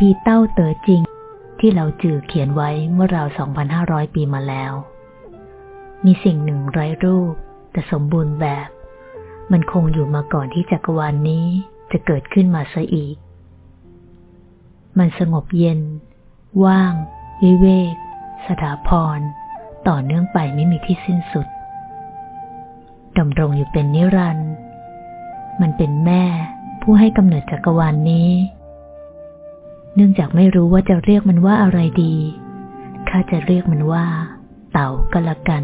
มภีร์เต้าเต๋อจริง ที่เราจือเขียนไว้เมื่อราว 2,500 ปีมาแล้ว มีสิ่งหนึ่งไร้รูป แต่สมบูรณ์แบบ มันคงอยู่มาก่อนที่จักรวาลนนี้จะเกิดขึ้นมาซะอีก มันสงบเย็น ว่าง วิเวก สถาพร ต่อเนื่องไปไม่มีที่สิ้นสุดดำรงอยู่เป็นนิรันดร์มันเป็นแม่ผู้ให้กำเนิดจักรวาลนนี้ เนื่องจากไม่รู้ว่าจะเรียกมันว่าอะไรดี ข้าจะเรียกมันว่า เต่าก็แล้วกัน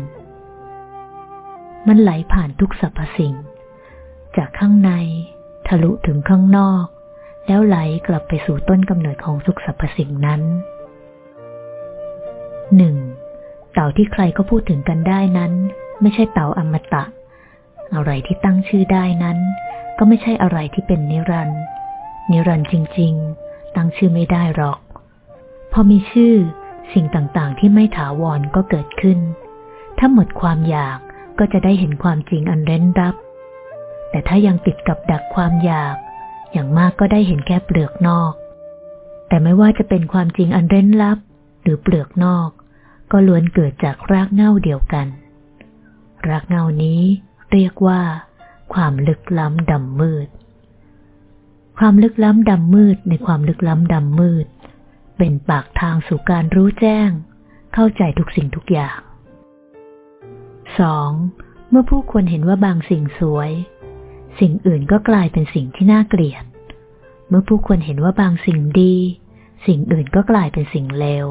มันไหลผ่านทุกสรรพสิ่ง จากข้างใน ทะลุถึงข้างนอก แล้วไหลกลับไปสู่ต้นกำเนิดของทุกสรรพสิ่งนั้นหนึ่งเต่าที่ใครก็พูดถึงกันได้นั้น ไม่ใช่เต่าอมตะ อะไรที่ตั้งชื่อได้นั้น ก็ไม่ใช่อะไรที่เป็นนิรันดร์นิรันดร์จริง ๆ ตั้งชื่อไม่ได้หรอก พอมีชื่อสิ่งต่างๆ ที่ไม่ถาวรก็เกิดขึ้น ถ้าหมดความอยากก็จะได้เห็นความจริงอันเร้นรับ แต่ถ้ายังติดกับดักความอยาก อย่างมากก็ได้เห็นแค่เปลือกนอก แต่ไม่ว่าจะเป็นความจริงอันเร้นลับ หรือเปลือกนอก ก็ล้วนเกิดจากรากเหง้าเดียวกัน รากเหง้านี้เรียกว่า ความลึกล้ำดำมืด ความลึกล้ำดำมืดในความลึกล้ำดำมืด เป็นปากทางสู่การรู้แจ้ง เข้าใจทุกสิ่งทุกอย่าง 2. เมื่อผู้คนเห็นว่าบางสิ่งสวย สิ่งอื่นก็กลายเป็นสิ่งที่น่าเกลียด เมื่อผู้คนเห็นว่าบางสิ่งดี สิ่งอื่นก็กลายเป็นสิ่งเลว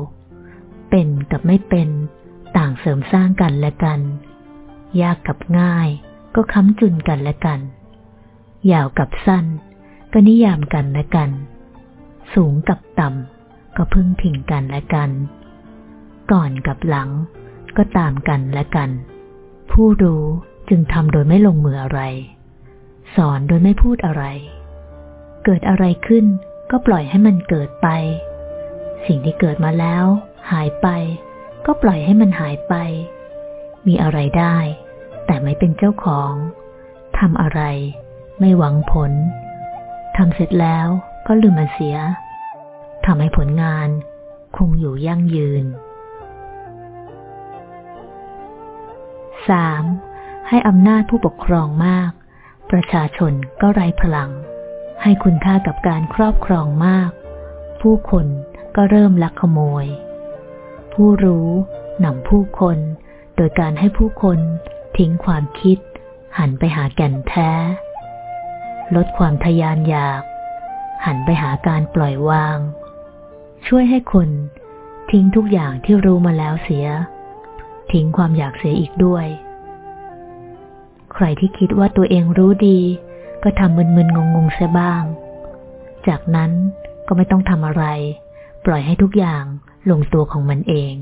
เป็นกับไม่เป็นต่างเสริมสร้างกันและกัน ยากกับง่ายก็ค้ำจุนกันและกัน ยาวกับสั้น ก็นิยามกันและกัน สูงกับต่ำก็พึ่งพิงกันและกัน ก่อนกับหลังก็ตามกันและกัน ผู้รู้จึงทำโดยไม่ลงมืออะไร สอนโดยไม่พูดอะไร เกิดอะไรขึ้นก็ปล่อยให้มันเกิดไป สิ่งที่เกิดมาแล้ว หายไป ก็ปล่อยให้มันหายไป มีอะไรได้ แต่ไม่เป็นเจ้าของทำอะไร ไม่หวังผล ทำเสร็จแล้วก็ลืมมันเสียทำให้ผลงานคงอยู่ยั่งยืน 3. ให้อำนาจผู้ปกครองมาก ประชาชนก็ไร้พลัง ให้คุณค่ากับการครอบครองมาก ผู้คนก็เริ่มลักขโมย ผู้รู้นำผู้คน โดยการให้ผู้คนทิ้งความคิด หันไปหาแก่นแท้ ลดความทยานอยาก หันไปหาการปล่อยวาง ช่วยให้คนทิ้งทุกอย่างที่รู้มาแล้วเสีย ทิ้งความอยากเสียอีกด้วย ใครที่คิดว่าตัวเองรู้ดี ก็ทำมึนๆงงๆเสียบ้าง จากนั้นก็ไม่ต้องทำอะไร ปล่อยให้ทุกอย่างลงตัวของมันเอง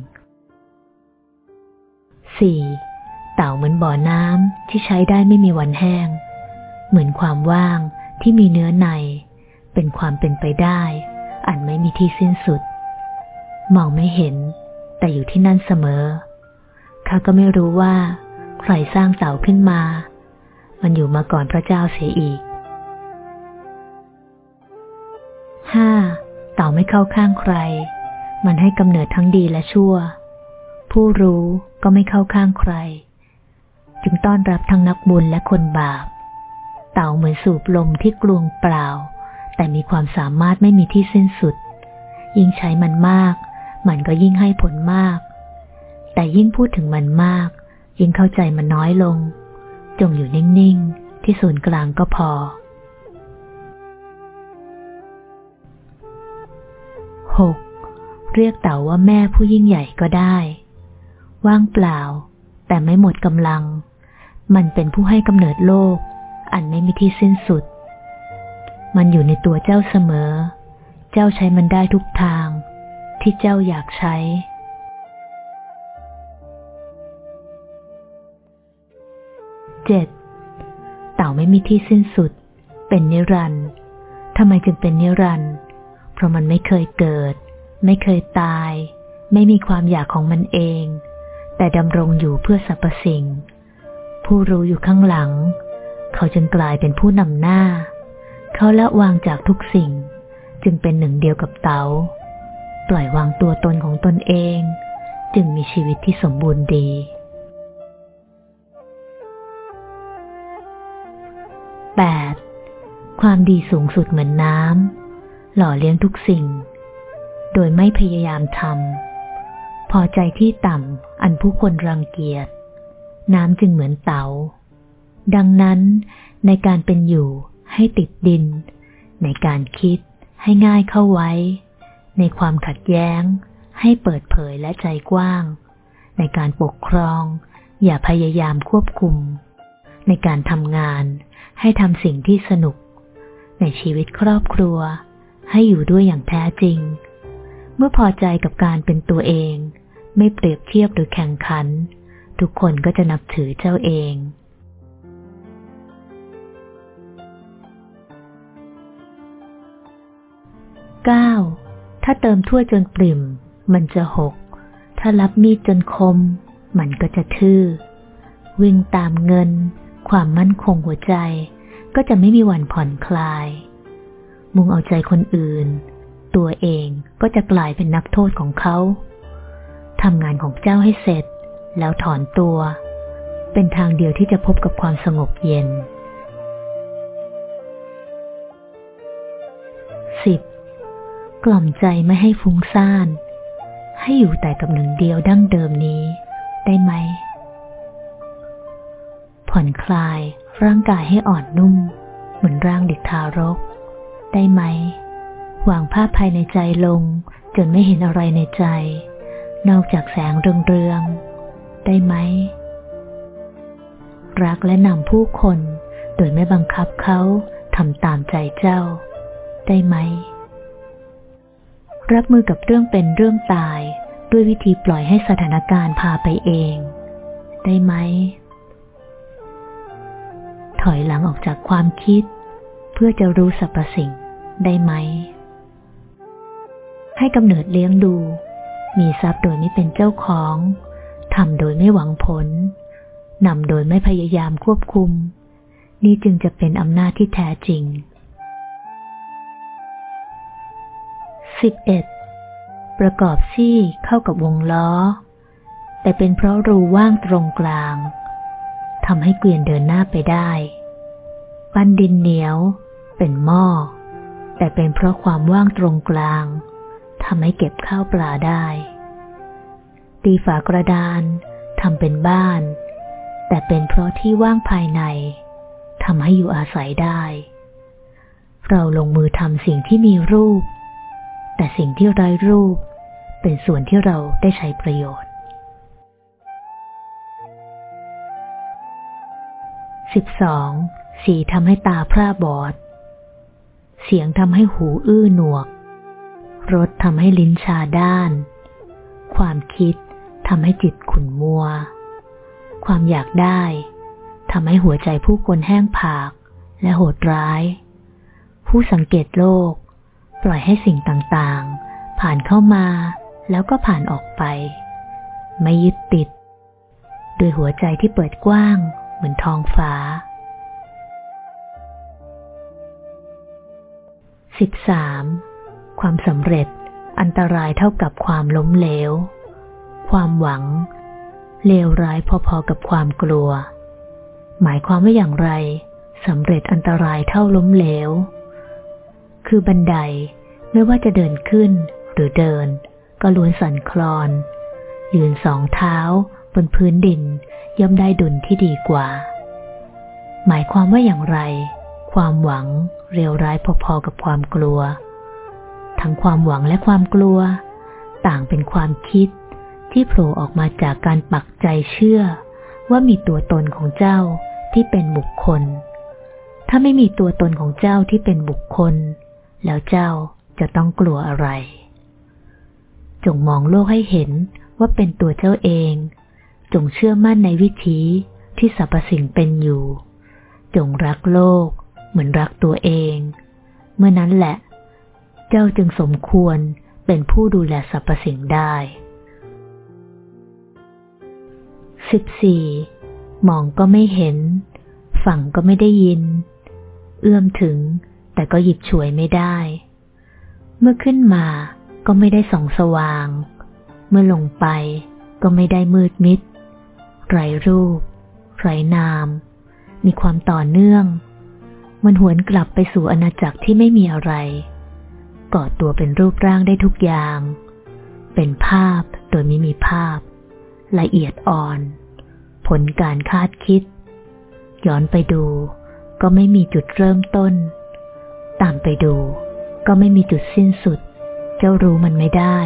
4. เต่าเหมือนบ่อน้ำที่ใช้ได้ไม่มีวันแห้ง เหมือนความว่างที่มีเนื้อใน เป็นความเป็นไปได้ อันไม่มีที่สิ้นสุด มองไม่เห็น แต่อยู่ที่นั่นเสมอข้าก็ไม่รู้ว่า ใครสร้างเสาขึ้นมา มันอยู่มาก่อนพระเจ้าเสียอีกห้าเต่าไม่เข้าข้างใคร มันให้กำเนิดทั้งดีและชั่ว ผู้รู้ก็ไม่เข้าข้างใคร จึงต้อนรับทั้งนักบุญและคนบาป เต่าเหมือนสูบลมที่กลวงเปล่า แต่มีความสามารถไม่มีที่สิ้นสุด ยิ่งใช้มันมาก มันก็ยิ่งให้ผลมาก แต่ยิ่งพูดถึงมันมาก ยิ่งเข้าใจมันน้อยลง จงอยู่นิ่งๆ ที่ศูนย์กลางก็พอ 6. เรียกเต่าว่าแม่ผู้ยิ่งใหญ่ก็ได้ ว่างเปล่า แต่ไม่หมดกำลัง มันเป็นผู้ให้กำเนิดโลก อันไม่มีที่สิ้นสุด มันอยู่ในตัวเจ้าเสมอ เจ้าใช้มันได้ทุกทาง ที่เจ้าอยากใช้ เจ็ดเต่าไม่มีที่สิ้นสุด เป็นนิรันด์ทำไมจึงเป็นนิรันด์เพราะมันไม่เคยเกิด ไม่เคยตาย ไม่มีความอยากของมันเอง แต่ดำรงอยู่เพื่อสรรพสิ่ง ผู้รู้อยู่ข้างหลัง เขาจึงกลายเป็นผู้นำหน้า เขาละวางจากทุกสิ่ง จึงเป็นหนึ่งเดียวกับเตา๋าปล่อยวางตัวตนของตนเอง จึงมีชีวิตที่สมบูรณ์ดี 8. ความดีสูงสุดเหมือนน้ำหล่อเลี้ยงทุกสิ่ง โดยไม่พยายามทำพอใจที่ต่ำอันผู้คนรังเกียจ น้ำจึงเหมือนเตา๋า ดังนั้นในการเป็นอยู่ให้ติดดิน ในการคิดให้ง่ายเข้าไว้ ในความขัดแย้ง ให้เปิดเผยและใจกว้าง ในการปกครอง อย่าพยายามควบคุม ในการทำงานให้ทำสิ่งที่สนุก ในชีวิตครอบครัว ให้อยู่ด้วยอย่างแท้จริง เมื่อพอใจกับการเป็นตัวเอง ไม่เปรียบเทียบหรือแข่งขัน ทุกคนก็จะนับถือเจ้าเอง 9. ถ้าเติมถ้วยจนปริ่ม มันจะหก ถ้ารับมีดจนคม มันก็จะทื่อ วิ่งตามเงิน ความมั่นคงหัวใจ ก็จะไม่มีวันผ่อนคลาย มุ่งเอาใจคนอื่น ตัวเองก็จะกลายเป็นนักโทษของเขาทำงานของเจ้าให้เสร็จ แล้วถอนตัว เป็นทางเดียวที่จะพบกับความสงบเย็น 10. กล่อมใจไม่ให้ฟุ้งซ่าน ให้อยู่แต่กับหนึ่งเดียวดั้งเดิมนี้ ได้ไหม ผ่อนคลายร่างกายให้อ่อนนุ่ม เหมือนร่างเด็กทารก ได้ไหม วางภาพภายในใจลง จนไม่เห็นอะไรในใจ นอกจากแสงเรืองๆ ได้ไหม รักและนำผู้คน โดยไม่บังคับเขาทำตามใจเจ้า ได้ไหม รับมือกับเรื่องเป็นเรื่องตาย ด้วยวิธีปล่อยให้สถานการณ์พาไปเอง ได้ไหม ถอยหลังออกจากความคิด เพื่อจะรู้สรรพสิ่งได้ไหม ให้กำเนิดเลี้ยงดู มีทรัพย์โดยไม่เป็นเจ้าของทำโดยไม่หวังผลนำโดยไม่พยายามควบคุม นี่จึงจะเป็นอำนาจที่แท้จริง 11. ประกอบซี่เข้ากับวงล้อ แต่เป็นเพราะรูว่างตรงกลางทำให้เกวียนเดินหน้าไปได้ ปั้นดินเหนียว เป็นหม้อ แต่เป็นเพราะความว่างตรงกลางทำให้เก็บข้าวปลาได้ ตีฝากระดานทำเป็นบ้าน แต่เป็นเพราะที่ว่างภายในทำให้อยู่อาศัยได้ เราลงมือทำสิ่งที่มีรูป แต่สิ่งที่ไร้รูปเป็นส่วนที่เราได้ใช้ประโยชน์ 12. สีทำให้ตาพร่าบอด เสียงทำให้หูอื้อหนวก รสทำให้ลิ้นชาด้าน ความคิดทำให้จิตขุ่นมัว ความอยากได้ทำให้หัวใจผู้คนแห้งผากและโหดร้าย ผู้สังเกตโลก ปล่อยให้สิ่งต่างๆ ผ่านเข้ามาแล้วก็ผ่านออกไป ไม่ยึดติดโดยหัวใจที่เปิดกว้างเหมือนท้องฟ้า 13. ความสำเร็จอันตรายเท่ากับความล้มเหลว ความหวัง เลวร้ายพอๆกับความกลัว หมายความว่าอย่างไรสำเร็จอันตรายเท่าล้มเหลว คือบันไดไม่ว่าจะเดินขึ้นหรือเดิน ก็ล้วนสั่นคลอน ยืนสองเท้า บนพื้นดินย่อมได้ดุลที่ดีกว่า หมายความว่าอย่างไร ความหวังเร็วร้ายพอๆกับความกลัว ทั้งความหวังและความกลัว ต่างเป็นความคิดที่โผล่ออกมาจากการปักใจเชื่อ ว่ามีตัวตนของเจ้าที่เป็นบุคคล ถ้าไม่มีตัวตนของเจ้าที่เป็นบุคคล แล้วเจ้าจะต้องกลัวอะไร จงมองโลกให้เห็นว่าเป็นตัวเจ้าเอง จงเชื่อมั่นในวิธีที่สรรพสิ่งเป็นอยู่ จงรักโลกเหมือนรักตัวเอง เมื่อนั้นแหละ เจ้าจึงสมควรเป็นผู้ดูแลสรรพสิ่งได้ 14. มองก็ไม่เห็น ฟังก็ไม่ได้ยิน เอื้อมถึง แต่ก็หยิบฉวยไม่ได้ เมื่อขึ้นมาก็ไม่ได้ส่องสว่าง เมื่อลงไปก็ไม่ได้มืดมิดไรรูปไรนาม มีความต่อเนื่อง มันหวนกลับไปสู่อาณาจักรที่ไม่มีอะไรก่อตัวเป็นรูปร่างได้ทุกอย่าง เป็นภาพโดยไม่มีภาพ ละเอียดอ่อน ผลการคาดคิด ย้อนไปดูก็ไม่มีจุดเริ่มต้น ตามไปดู ก็ไม่มีจุดสิ้นสุด เจ้ารู้มันไม่ได้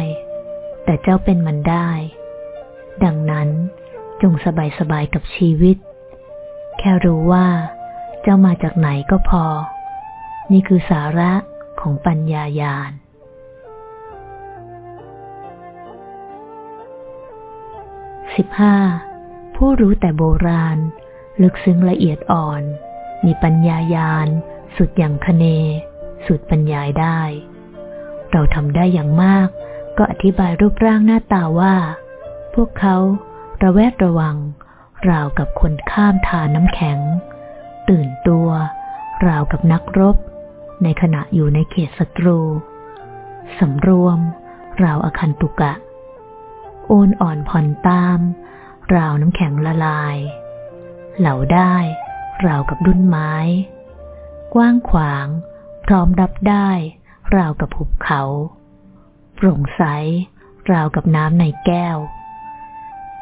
แต่เจ้าเป็นมันได้ ดังนั้นจงสบายสบายกับชีวิต แค่รู้ว่า เจ้ามาจากไหนก็พอ นี่คือสาระของปัญญายาณ 15. ผู้รู้แต่โบราณ ลึกซึ้งละเอียดอ่อน มีปัญญายาณ สุดอย่างคเน สุดปัญญายได้ เราทำได้อย่างมาก ก็อธิบายรูปร่างหน้าตาว่า พวกเขาระแวดระวัง ราวกับคนข้ามทาน้ำแข็ง ตื่นตัว ราวกับนักรบ ในขณะอยู่ในเขตศัตรู สำรวม ราวอาคันตุกะ โอนอ่อนผ่อนตาม ราวน้ำแข็งละลาย เหลาได้ ราวกับดุนไม้ กว้างขวาง พร้อมรับได้ ราวกับหุบเขา โปร่งใส ราวกับน้ำในแก้ว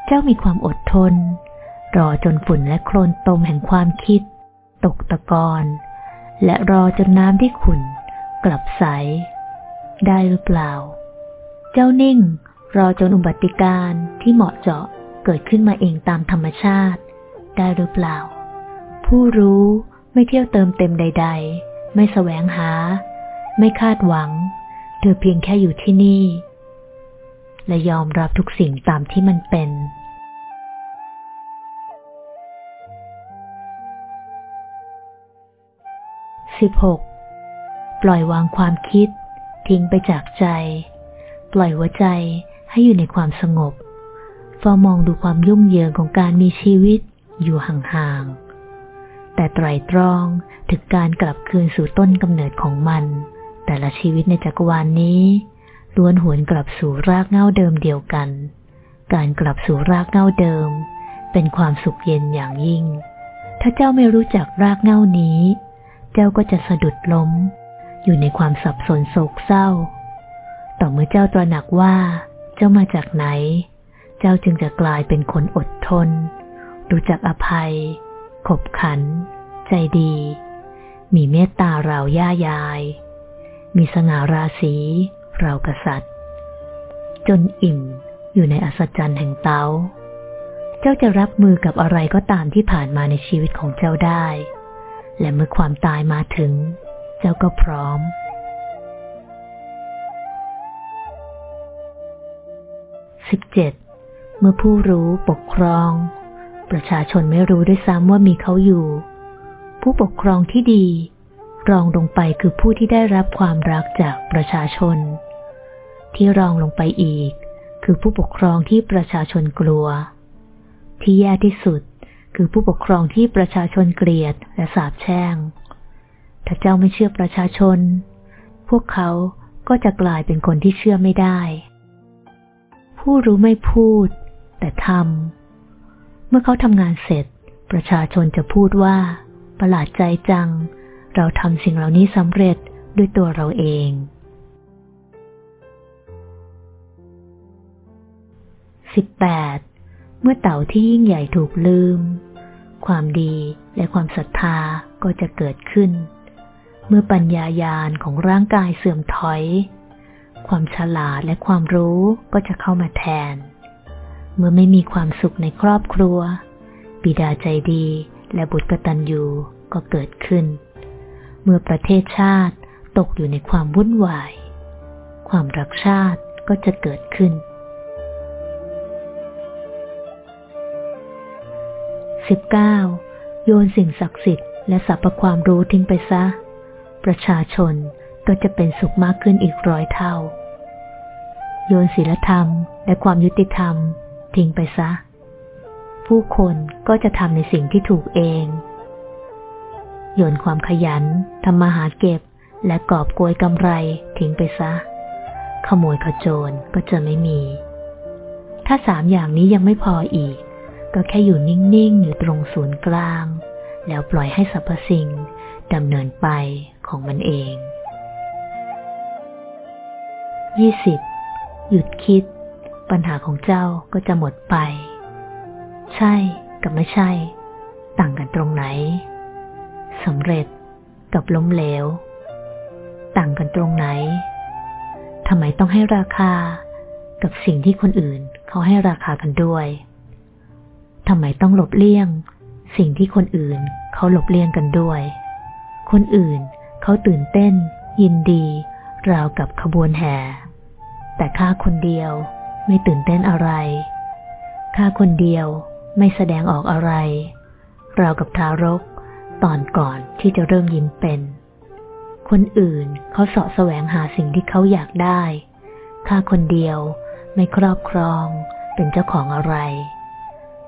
เจ้ามีความอดทน รอจนฝุ่นและโคลนตมแห่งความคิด ตกตะกอนและรอจนน้ำที่ขุ่นกลับใส ได้หรือเปล่า เจ้านิ่ง รอจนอุบัติการที่เหมาะเจาะเกิดขึ้นมาเองตามธรรมชาติ ได้หรือเปล่า ผู้รู้ ไม่เที่ยวเติมเต็มใด ๆ ไม่แสวงหา ไม่คาดหวัง เธอเพียงแค่อยู่ที่นี่ และยอมรับทุกสิ่งตามที่มันเป็น 16. ปล่อยวางความคิด ทิ้งไปจากใจ ปล่อยหัวใจให้อยู่ในความสงบเฝ้ามองดูความยุ่งเหยิงของการมีชีวิตอยู่ห่างๆ แต่ไตรตรองถึงการกลับคืนสู่ต้นกำเนิดของมัน แต่ละชีวิตในจักรวาลนนี้ล้วนหวนกลับสู่รากเหง้าเดิมเดียวกัน การกลับสู่รากเหง้าเดิม เป็นความสุขเย็นอย่างยิ่ง ถ้าเจ้าไม่รู้จักรากเหง้านี้ เจ้าก็จะสะดุดล้ม อยู่ในความสับสนโศกเศร้า ต่อเมื่อเจ้าตระหนักว่า เจ้ามาจากไหน เจ้าจึงจะกลายเป็นคนอดทน รู้จักอภัย ขบขัน ใจดี มีเมตตาเราย่ายาย มีสง่าราศีเรากษัตริย์ จนอิ่มอยู่ในอัศจรรย์แห่งเตา เจ้าจะรับมือกับอะไรก็ตามที่ผ่านมาในชีวิตของเจ้าได้ และเมื่อความตายมาถึง เจ้าก็พร้อม 17. เมื่อผู้รู้ปกครอง ประชาชนไม่รู้ด้วยซ้ำว่ามีเขาอยู่ ผู้ปกครองที่ดี รองลงไปคือผู้ที่ได้รับความรักจากประชาชน ที่รองลงไปอีก คือผู้ปกครองที่ประชาชนกลัว ที่แย่ที่สุดคือผู้ปกครองที่ประชาชนเกลียดและสาบแช่ง ถ้าเจ้าไม่เชื่อประชาชน พวกเขาก็จะกลายเป็นคนที่เชื่อไม่ได้ ผู้รู้ไม่พูด แต่ทำ มื่อเขาทำงานเสร็จ ประชาชนจะพูดว่า ประหลาดใจจัง เราทำสิ่งเหล่านี้สำเร็จด้วยตัวเราเอง 18. เมื่อเต่าที่ยิ่งใหญ่ถูกลืม ความดีและความศรัทธาก็จะเกิดขึ้น เมื่อปัญญายาณของร่างกายเสื่อมถอย ความฉลาดและความรู้ก็จะเข้ามาแทน เมื่อไม่มีความสุขในครอบครัว บิดาใจดีและบุตรกตัญญูก็เกิดขึ้น เมื่อประเทศชาติตกอยู่ในความวุ่นวาย ความรักชาติก็จะเกิดขึ้น 19. โยนสิ่งศักดิ์สิทธิ์และสรรพความรู้ทิ้งไปซะ ประชาชนก็จะเป็นสุขมากขึ้นอีกร้อยเท่า โยนศีลธรรมและความยุติธรรม ทิ้งไปซะ ผู้คนก็จะทำในสิ่งที่ถูกเองโยนความขยันทำมาหาเก็บ และกอบโกยกำไรทิ้งไปซะ ขโมยขโจรก็จะไม่มี ถ้าสามอย่างนี้ยังไม่พออีก ก็แค่อยู่นิ่ง ๆ อยู่ตรงศูนย์กลาง แล้วปล่อยให้สรรพสิ่งดำเนินไปของมันเอง 20. หยุดคิด ปัญหาของเจ้าก็จะหมดไป ใช่กับไม่ใช่ ต่างกันตรงไหนสำเร็จกับล้มเหลว ต่างกันตรงไหนทำไมต้องให้ราคากับสิ่งที่คนอื่นเขาให้ราคากันด้วยทำไมต้องหลบเลี่ยง สิ่งที่คนอื่นเขาหลบเลี่ยงกันด้วย คนอื่นเขาตื่นเต้น ยินดี ราวกับขบวนแห่ แต่ข้าคนเดียว ไม่ตื่นเต้นอะไร ข้าคนเดียวไม่แสดงออกอะไร เรากับทารกตอนก่อนที่จะเริ่มยิ้มเป็น คนอื่นเขาเสาะแสวงหาสิ่งที่เขาอยากได้ ข้าคนเดียวไม่ครอบครองเป็นเจ้าของอะไร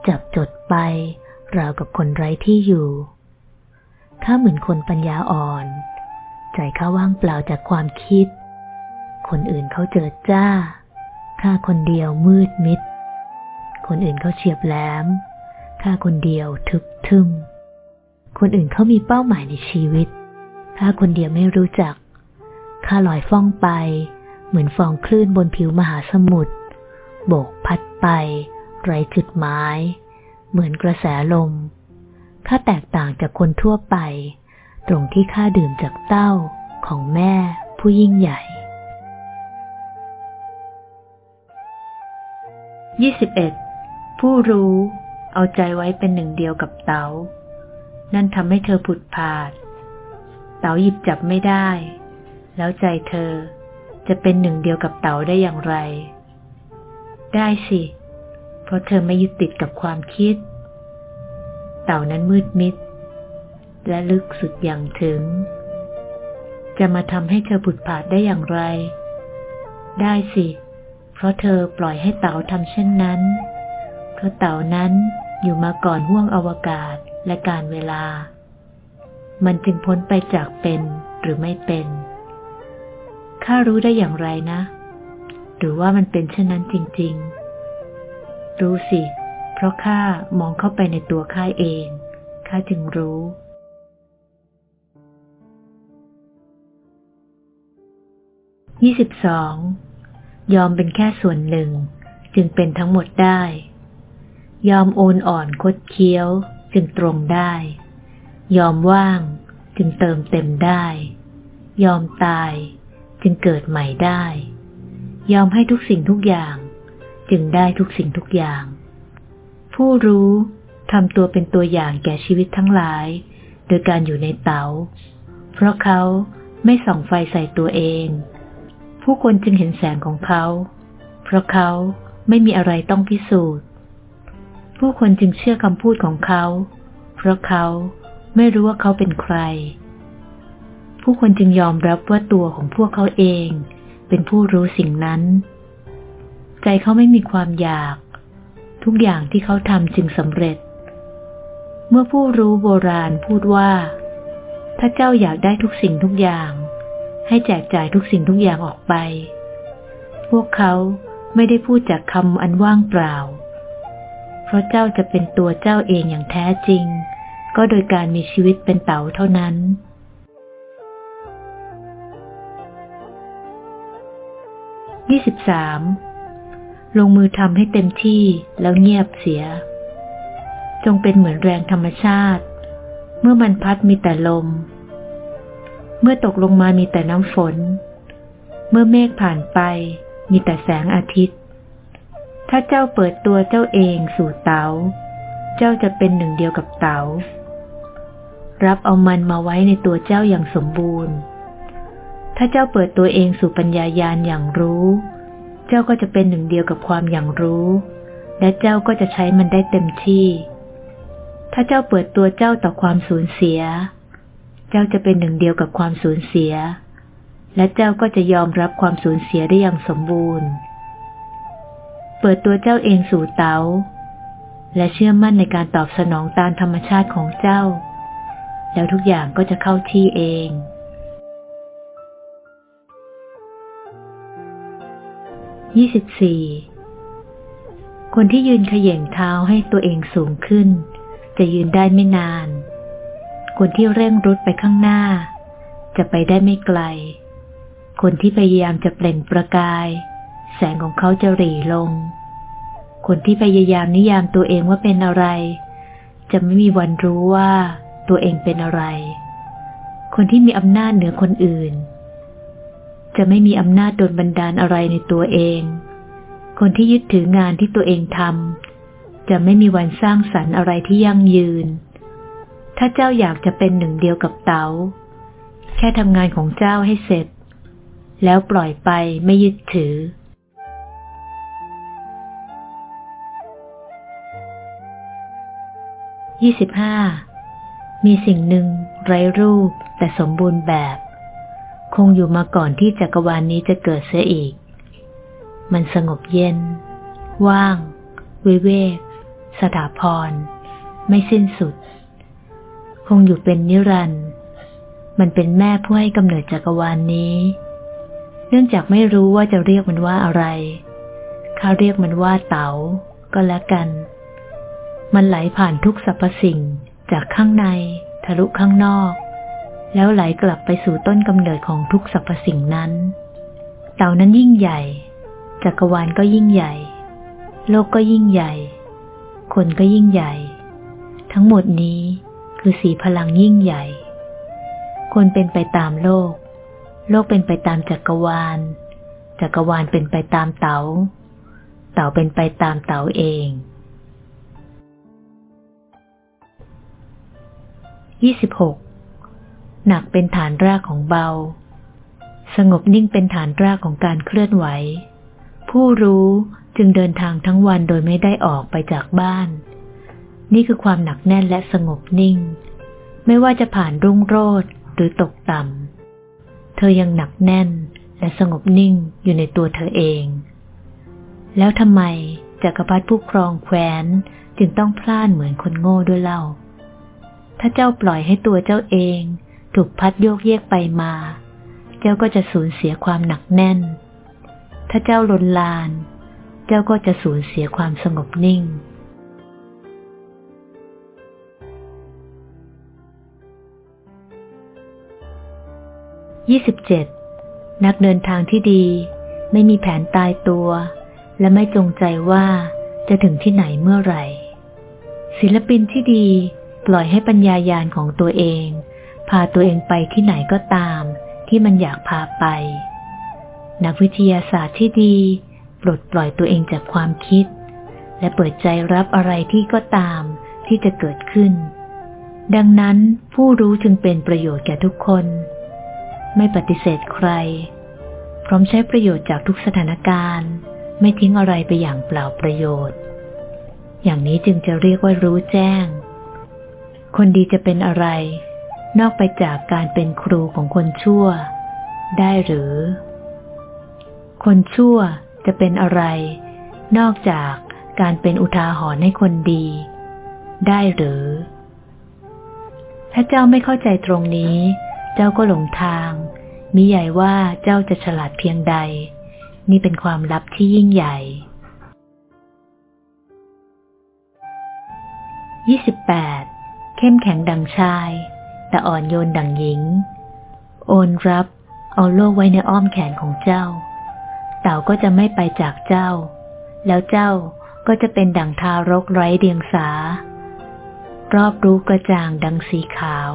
จับจดไปราวกับคนไร้ที่อยู่ ข้าเหมือนคนปัญญาอ่อน ใจข้าว่างเปล่าจากความคิด คนอื่นเขาเจิดจ้า ข้าคนเดียวมืดมิด คนอื่นเขาเฉียบแหลมข้าคนเดียวทึบทึมคนอื่นเขามีเป้าหมายในชีวิตข้าคนเดียวไม่รู้จักข้าลอยฟ้องไป เหมือนฟองคลื่นบนผิวมหาสมุทรโบกพัดไป ไรจุดหมาย เหมือนกระแสลมข้าแตกต่างจากคนทั่วไป ตรงที่ข้าดื่มจากเต้าของแม่ผู้ยิ่งใหญ่ 21. ผู้รู้เอาใจไว้เป็นหนึ่งเดียวกับเตา๋า นั่นทำให้เธอผุดผาด เต๋าหยิบจับไม่ได้ แล้วใจเธอจะเป็นหนึ่งเดียวกับเต๋าได้อย่างไร ได้สิ เพราะเธอไม่ยึดติดกับความคิด เต่านั้นมืดมิด และลึกสุดอย่างถึง จะมาทำให้เธอผุดผาดได้อย่างไร ได้สิเพราะเธอปล่อยให้เต่าทำเช่นนั้น เพราะเต่านั้นอยู่มาก่อนห่วงอวกาศและการเวลา มันจึงพ้นไปจากเป็นหรือไม่เป็น ข้ารู้ได้อย่างไรนะ หรือว่ามันเป็นเช่นนั้นจริง ๆ รู้สิ เพราะข้ามองเข้าไปในตัวข้าเอง ข้าจึงรู้ยี่สิบสอง ยอมเป็นแค่ส่วนหนึ่ง จึงเป็นทั้งหมดได้ ยอมโอนอ่อนคดเคี้ยว จึงตรงได้ ยอมว่าง จึงเติมเต็มได้ ยอมตาย จึงเกิดใหม่ได้ ยอมให้ทุกสิ่งทุกอย่าง จึงได้ทุกสิ่งทุกอย่าง ผู้รู้ทำตัวเป็นตัวอย่างแก่ชีวิตทั้งหลาย โดยการอยู่ในเตา๋า เพราะเขาไม่ส่องไฟใส่ตัวเอง ผู้คนจึงเห็นแสงของเขา เพราะเขาไม่มีอะไรต้องพิสูจน์ ผู้คนจึงเชื่อคำพูดของเขา เพราะเขาไม่รู้ว่าเขาเป็นใคร ผู้คนจึงยอมรับว่าตัวของพวกเขาเอง เป็นผู้รู้สิ่งนั้น ใจเขาไม่มีความอยาก ทุกอย่างที่เขาทำจึงสำเร็จ เมื่อผู้รู้โบราณพูดว่า ถ้าเจ้าอยากได้ทุกสิ่งทุกอย่าง ให้แจกจ่ายทุกสิ่งทุกอย่างออกไป พวกเขาไม่ได้พูดจากคำอันว่างเปล่า เพราะเจ้าจะเป็นตัวเจ้าเองอย่างแท้จริง ก็โดยการมีชีวิตเป็นเต่าเท่านั้นยี่สิบสามลงมือทำให้เต็มที่แล้วเงียบเสีย จงเป็นเหมือนแรงธรรมชาติ เมื่อมันพัดมีแต่ลม เมื่อตกลงมามีแต่น้ำฝน เมื่อเมฆผ่านไปมีแต่แสงอาทิตย์ ถ้าเจ้าเปิดตัวเจ้าเองสู่เตาเจ้าจะเป็นหนึ่งเดียวกับเตารับเอามันมาไว้ในตัวเจ้าอย่างสมบูรณ์ ถ้าเจ้าเปิดตัวเองสู่ปัญญายาณอย่างรู้ เจ้าก็จะเป็นหนึ่งเดียวกับความอย่างรู้ และเจ้าก็จะใช้มันได้เต็มที่ ถ้าเจ้าเปิดตัวเจ้าต่อความสูญเสีย เจ้าจะเป็นหนึ่งเดียวกับความสูญเสีย และเจ้าก็จะยอมรับความสูญเสียได้อย่างสมบูรณ์ เปิดตัวเจ้าเองสู่เตาและเชื่อมั่นในการตอบสนองตามธรรมชาติของเจ้า แล้วทุกอย่างก็จะเข้าที่เองยี่สิบสี่คนที่ยืนขย่งเท้าให้ตัวเองสูงขึ้น จะยืนได้ไม่นาน คนที่เร่งรุดไปข้างหน้า จะไปได้ไม่ไกล คนที่พยายามจะเปล่งประกาย แสงของเขาจะหรี่ลง คนที่พยายามนิยามตัวเองว่าเป็นอะไร จะไม่มีวันรู้ว่าตัวเองเป็นอะไร คนที่มีอำนาจเหนือคนอื่น จะไม่มีอำนาจโดนบันดาลอะไรในตัวเอง คนที่ยึดถืองานที่ตัวเองทำจะไม่มีวันสร้างสรรค์อะไรที่ยั่งยืน ถ้าเจ้าอยากจะเป็นหนึ่งเดียวกับเตา๋า แค่ทำงานของเจ้าให้เสร็จ แล้วปล่อยไปไม่ยึดถือ ยี่สิบห้า มีสิ่งหนึ่งไร้รูปแต่สมบูรณ์แบบ คงอยู่มาก่อนที่จักรวาลนนี้จะเกิดเสียอีก มันสงบเย็น ว่าง วิเวก สถาพร ไม่สิ้นสุด คงอยู่เป็นนิรันดร์มันเป็นแม่ผู้ให้กำเนิดจักรวาลนนี้ เนื่องจากไม่รู้ว่าจะเรียกมันว่าอะไรข้าเรียกมันว่าเต๋าก็แล้วกัน มันไหลผ่านทุกสรรพสิ่งจากข้างใน ทะลุข้างนอก แล้วไหลกลับไปสู่ต้นกำเนิดของทุกสรรพสิ่งนั้น เต่านั้นยิ่งใหญ่ จักรวาลก็ยิ่งใหญ่ โลกก็ยิ่งใหญ่ คนก็ยิ่งใหญ่ ทั้งหมดนี้ คือสีพลังยิ่งใหญ่ คนเป็นไปตามโลก โลกเป็นไปตามจักรวาล จักรวาลเป็นไปตามเตา๋า เต๋าเป็นไปตามเต๋าเองยี่สิบหกหนักเป็นฐานรากของเบา สงบนิ่งเป็นฐานรากของการเคลื่อนไหว ผู้รู้จึงเดินทางทั้งวันโดยไม่ได้ออกไปจากบ้าน นี่คือความหนักแน่นและสงบนิ่ง ไม่ว่าจะผ่านรุ่งโรดหรือตกต่ำ เธอยังหนักแน่นและสงบนิ่งอยู่ในตัวเธอเอง แล้วทำไมจักรพรรดิผู้ครองแคว้นจึงต้องพลาดเหมือนคนโง่ด้วยเล่า ถ้าเจ้าปล่อยให้ตัวเจ้าเองถูกพัดโยกเยกไปมา เจ้าก็จะสูญเสียความหนักแน่น ถ้าเจ้าลนลาน เจ้าก็จะสูญเสียความสงบนิ่ง ยี่สิบเจ็ดนักเดินทางที่ดี ไม่มีแผนตายตัว และไม่จงใจว่าจะถึงที่ไหนเมื่อไหร่ ศิลปินที่ดีปล่อยให้ปัญญายาณของตัวเอง พาตัวเองไปที่ไหนก็ตาม ที่มันอยากพาไป นักวิทยาศาสตร์ที่ดี ปลดปล่อยตัวเองจากความคิด และเปิดใจรับอะไรที่ก็ตามที่จะเกิดขึ้น ดังนั้นผู้รู้จึงเป็นประโยชน์แก่ทุกคน ไม่ปฏิเสธใคร พร้อมใช้ประโยชน์จากทุกสถานการณ์ ไม่ทิ้งอะไรไปอย่างเปล่าประโยชน์ อย่างนี้จึงจะเรียกว่ารู้แจ้ง คนดีจะเป็นอะไร นอกไปจากการเป็นครูของคนชั่ว ได้หรือ คนชั่วจะเป็นอะไร นอกจากการเป็นอุทาหรณ์ให้คนดี ได้หรือ ถ้าเจ้าไม่เข้าใจตรงนี้ เจ้าก็หลงทาง มิใหญ่ว่าเจ้าจะฉลาดเพียงใด นี่เป็นความลับที่ยิ่งใหญ่ 28. เข้มแข็งดังชาย แต่อ่อนโยนดังหญิง โอนรับ เอาโลกไว้ในอ้อมแขนของเจ้า เต่าก็จะไม่ไปจากเจ้า แล้วเจ้าก็จะเป็นดั่งทารกไร้เดียงสารอบรู้กระจ่างดังสีขาว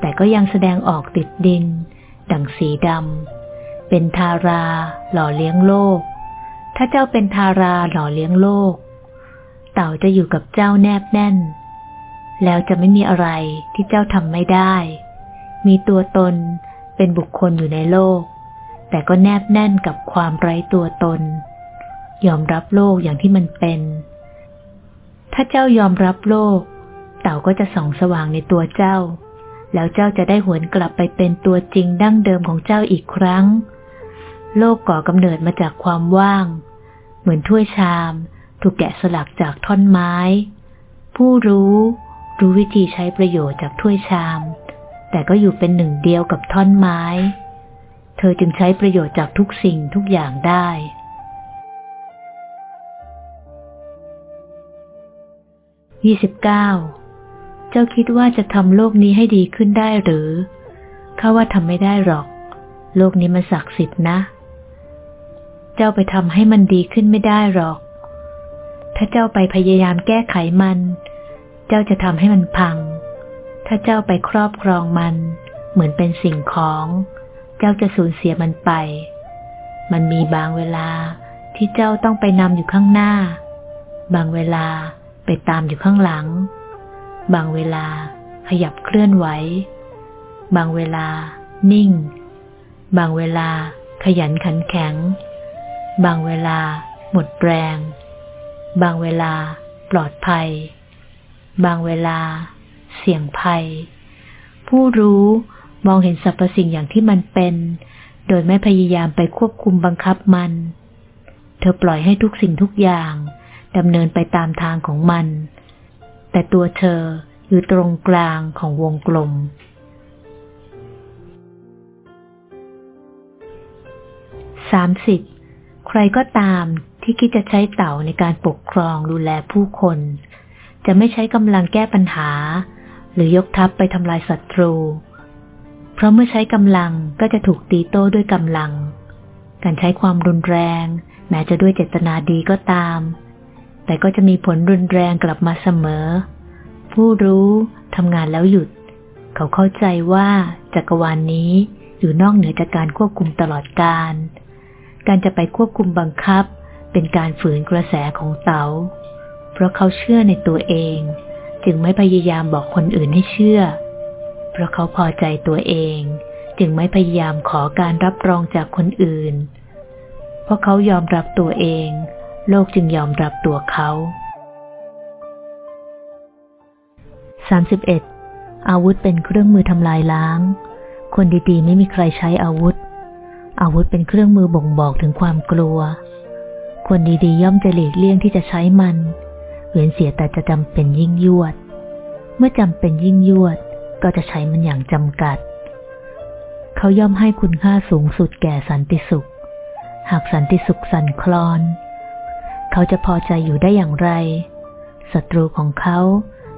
แต่ก็ยังแสดงออกติดดิน ดังสีดำ เป็นทาราหล่อเลี้ยงโลก ถ้าเจ้าเป็นทาราหล่อเลี้ยงโลก เต่าจะอยู่กับเจ้าแนบแน่น แล้วจะไม่มีอะไรที่เจ้าทำไม่ได้ มีตัวตนเป็นบุคคลอยู่ในโลก แต่ก็แนบแน่นกับความไร้ตัวตน ยอมรับโลกอย่างที่มันเป็น ถ้าเจ้ายอมรับโลก เต่าก็จะส่องสว่างในตัวเจ้า แล้วเจ้าจะได้หวนกลับไปเป็นตัวจริงดั้งเดิมของเจ้าอีกครั้ง โลกก่อกำเนิดมาจากความว่าง เหมือนถ้วยชาม ถูกแกะสลักจากท่อนไม้ ผู้รู้รู้วิธีใช้ประโยชน์จากถ้วยชาม แต่ก็อยู่เป็นหนึ่งเดียวกับท่อนไม้ เธอจึงใช้ประโยชน์จากทุกสิ่งทุกอย่างได้ยี่สิบเก้า เจ้าคิดว่าจะทำโลกนี้ให้ดีขึ้นได้หรือ ข้าว่าทำไม่ได้หรอก โลกนี้มันศักดิ์สิทธิ์นะ เจ้าไปทำให้มันดีขึ้นไม่ได้หรอก ถ้าเจ้าไปพยายามแก้ไขมัน เจ้าจะทำให้มันพัง ถ้าเจ้าไปครอบครองมัน เหมือนเป็นสิ่งของ เจ้าจะสูญเสียมันไป มันมีบางเวลาที่เจ้าต้องไปนำอยู่ข้างหน้า บางเวลาไปตามอยู่ข้างหลัง บางเวลาขยับเคลื่อนไหว บางเวลา นิ่ง บางเวลา ขยันขันแข็ง บางเวลา หมดแรง บางเวลา ปลอดภัย บางเวลา เสี่ยงภัย ผู้รู้มองเห็นสรรพสิ่งอย่างที่มันเป็น โดยไม่พยายามไปควบคุมบังคับมัน เธอปล่อยให้ทุกสิ่งทุกอย่างดำเนินไปตามทางของมัน แต่ตัวเธออยู่ตรงกลางของวงกลมสามสิบใครก็ตามที่คิดจะใช้เต่าในการปกครองดูแลผู้คน จะไม่ใช้กำลังแก้ปัญหา หรือยกทัพไปทำลายศัตรู เพราะเมื่อใช้กำลังก็จะถูกตีโต้ด้วยกำลัง การใช้ความรุนแรง แม้จะด้วยเจตนาดีก็ตาม แต่ก็จะมีผลรุนแรงกลับมาเสมอ ผู้รู้ทำงานแล้วหยุด เขาเข้าใจว่าจักรวาลนนี้อยู่นอกเหนือจากการควบคุมตลอดการ การจะไปควบคุมบังคับ เป็นการฝืนกระแสของเตา๋า เพราะเขาเชื่อในตัวเอง จึงไม่พยายามบอกคนอื่นให้เชื่อ เพราะเขาพอใจตัวเอง จึงไม่พยายามขอการรับรองจากคนอื่น เพราะเขายอมรับตัวเอง โลกจึงยอมรับตัวเขา 31. อาวุธเป็นเครื่องมือทำลายล้าง คนดีๆ ไม่มีใครใช้อาวุธ อาวุธเป็นเครื่องมือบ่งบอกถึงความกลัว คนดีๆ ย่อมจะหลีกเลี่ยงที่จะใช้มัน เว้นเสียแต่จะจำเป็นยิ่งยวด เมื่อจำเป็นยิ่งยวดก็จะใช้มันอย่างจำกัด เขาย่อมให้คุณค่าสูงสุดแก่สันติสุข หากสันติสุขสั่นคลอน เขาจะพอใจอยู่ได้อย่างไร ศัตรูของเขา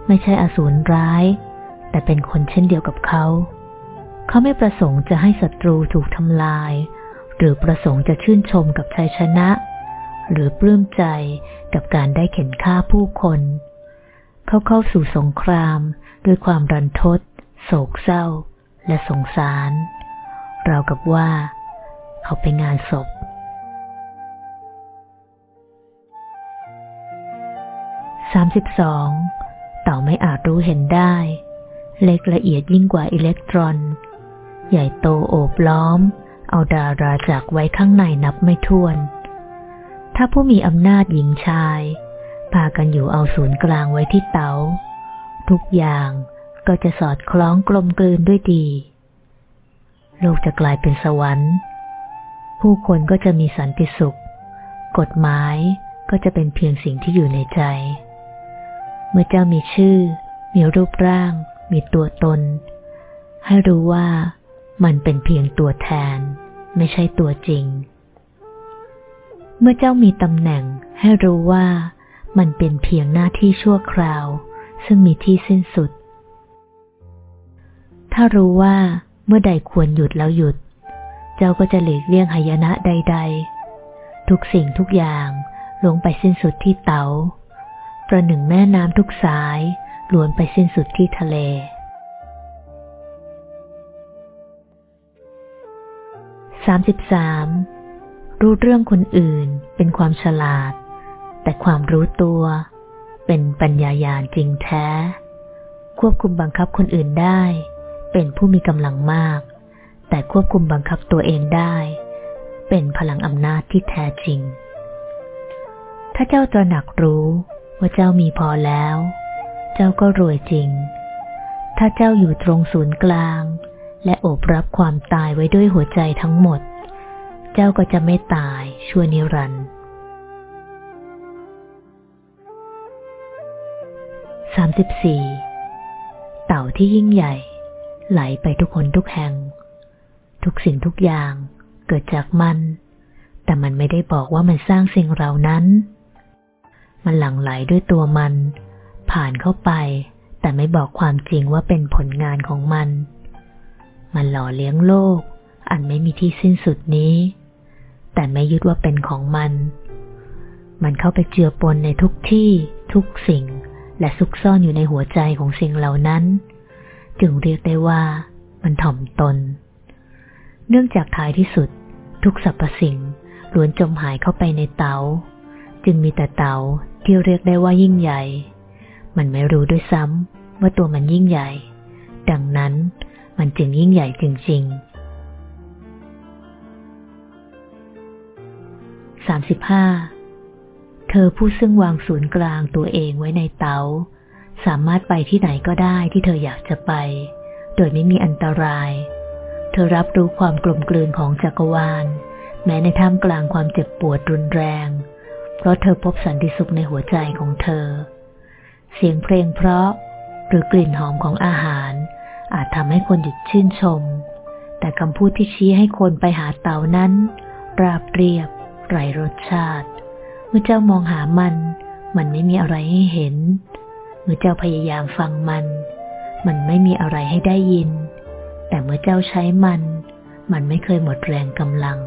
ไม่ใช่อสูรร้าย แต่เป็นคนเช่นเดียวกับเขา เขาไม่ประสงค์จะให้ศัตรูถูกทำลาย หรือประสงค์จะชื่นชมกับชัยชนะ หรือปลื้มใจกับการได้เข็นฆ่าผู้คน เขาเข้าสู่สงครามด้วยความรันทด โศกเศร้า และสงสาร เรากับว่า เขาไปงานศพ 32 เต่าไม่อาจรู้เห็นได้ เล็กละเอียดยิ่งกว่าอิเล็กตรอน ใหญ่โตโอบล้อม เอาดาราจักไว้ข้างในนับไม่ถ้วน ถ้าผู้มีอำนาจหญิงชายพากันอยู่เอาศูนย์กลางไว้ที่เตา๋า ทุกอย่างก็จะสอดคล้องกลมกลืนด้วยดี โลกจะกลายเป็นสวรรค์ ผู้คนก็จะมีสันติสุข กฎหมายก็จะเป็นเพียงสิ่งที่อยู่ในใจ เมื่อเจ้ามีชื่อ มีรูปร่าง มีตัวตน ให้รู้ว่ามันเป็นเพียงตัวแทน ไม่ใช่ตัวจริง เมื่อเจ้ามีตำแหน่งให้รู้ว่ามันเป็นเพียงหน้าที่ชั่วคราว ซึ่งมีที่สิ้นสุด ถ้ารู้ว่าเมื่อใดควรหยุดแล้วหยุด เจ้าก็จะหลีกเลี่ยงหายนะใด ๆ ทุกสิ่งทุกอย่างลงไปสิ้นสุดที่เตา๋า ประหนึ่งแม่น้ำทุกสายล้วนไปสิ้นสุดที่ทะเล 33. รู้เรื่องคนอื่นเป็นความฉลาด แต่ความรู้ตัว เป็นปัญญายาณจริงแท้ ควบคุมบังคับคนอื่นได้ เป็นผู้มีกำลังมาก แต่ควบคุมบังคับตัวเองได้ เป็นพลังอำนาจที่แท้จริง ถ้าเจ้าตระหนักรู้ ว่าเจ้ามีพอแล้ว เจ้าก็รวยจริง ถ้าเจ้าอยู่ตรงศูนย์กลาง และโอบรับความตายไว้ด้วยหัวใจทั้งหมด เจ้าก็จะไม่ตายชั่วนิรันดร์สามสิบสี่เต่าที่ยิ่งใหญ่ ไหลไปทุกคนทุกแห่ง ทุกสิ่งทุกอย่างเกิดจากมัน แต่มันไม่ได้บอกว่ามันสร้างสิ่งเหล่านั้น มันหลั่งไหลด้วยตัวมัน ผ่านเข้าไป แต่ไม่บอกความจริงว่าเป็นผลงานของมัน มันหล่อเลี้ยงโลก อันไม่มีที่สิ้นสุดนี้ แต่ไม่ยึดว่าเป็นของมัน มันเข้าไปเจือปนในทุกที่ ทุกสิ่ง และซุกซ่อนอยู่ในหัวใจของสิ่งเหล่านั้น จึงเรียกได้ว่า มันถ่อมตน เนื่องจากท้ายที่สุด ทุกสรรพสิ่งล้วนจมหายเข้าไปในเตา จึงมีแต่เตา ที่เรียกได้ว่ายิ่งใหญ่ มันไม่รู้ด้วยซ้ำว่าตัวมันยิ่งใหญ่ ดังนั้นมันจึงยิ่งใหญ่จริง ๆ35 เธอผู้ซึ่งวางศูนย์กลางตัวเองไว้ในเตา สามารถไปที่ไหนก็ได้ที่เธออยากจะไป โดยไม่มีอันตราย เธอรับรู้ความกลมกลืนของจักรวาล แม้ในท่ามกลางความเจ็บปวดรุนแรง เพราะเธอพบสันติสุขในหัวใจของเธอ เสียงเพลงเพราะหรือกลิ่นหอมของอาหาร อาจทำให้คนหยุดชื่นชม แต่คำพูดที่ชี้ให้คนไปหาเต่านั้น ราบเรียบไร้รสชาติ เมื่อเจ้ามองหามัน มันไม่มีอะไรให้เห็น เมื่อเจ้าพยายามฟังมัน มันไม่มีอะไรให้ได้ยิน แต่เมื่อเจ้าใช้มัน มันไม่เคยหมดแรงกำลัง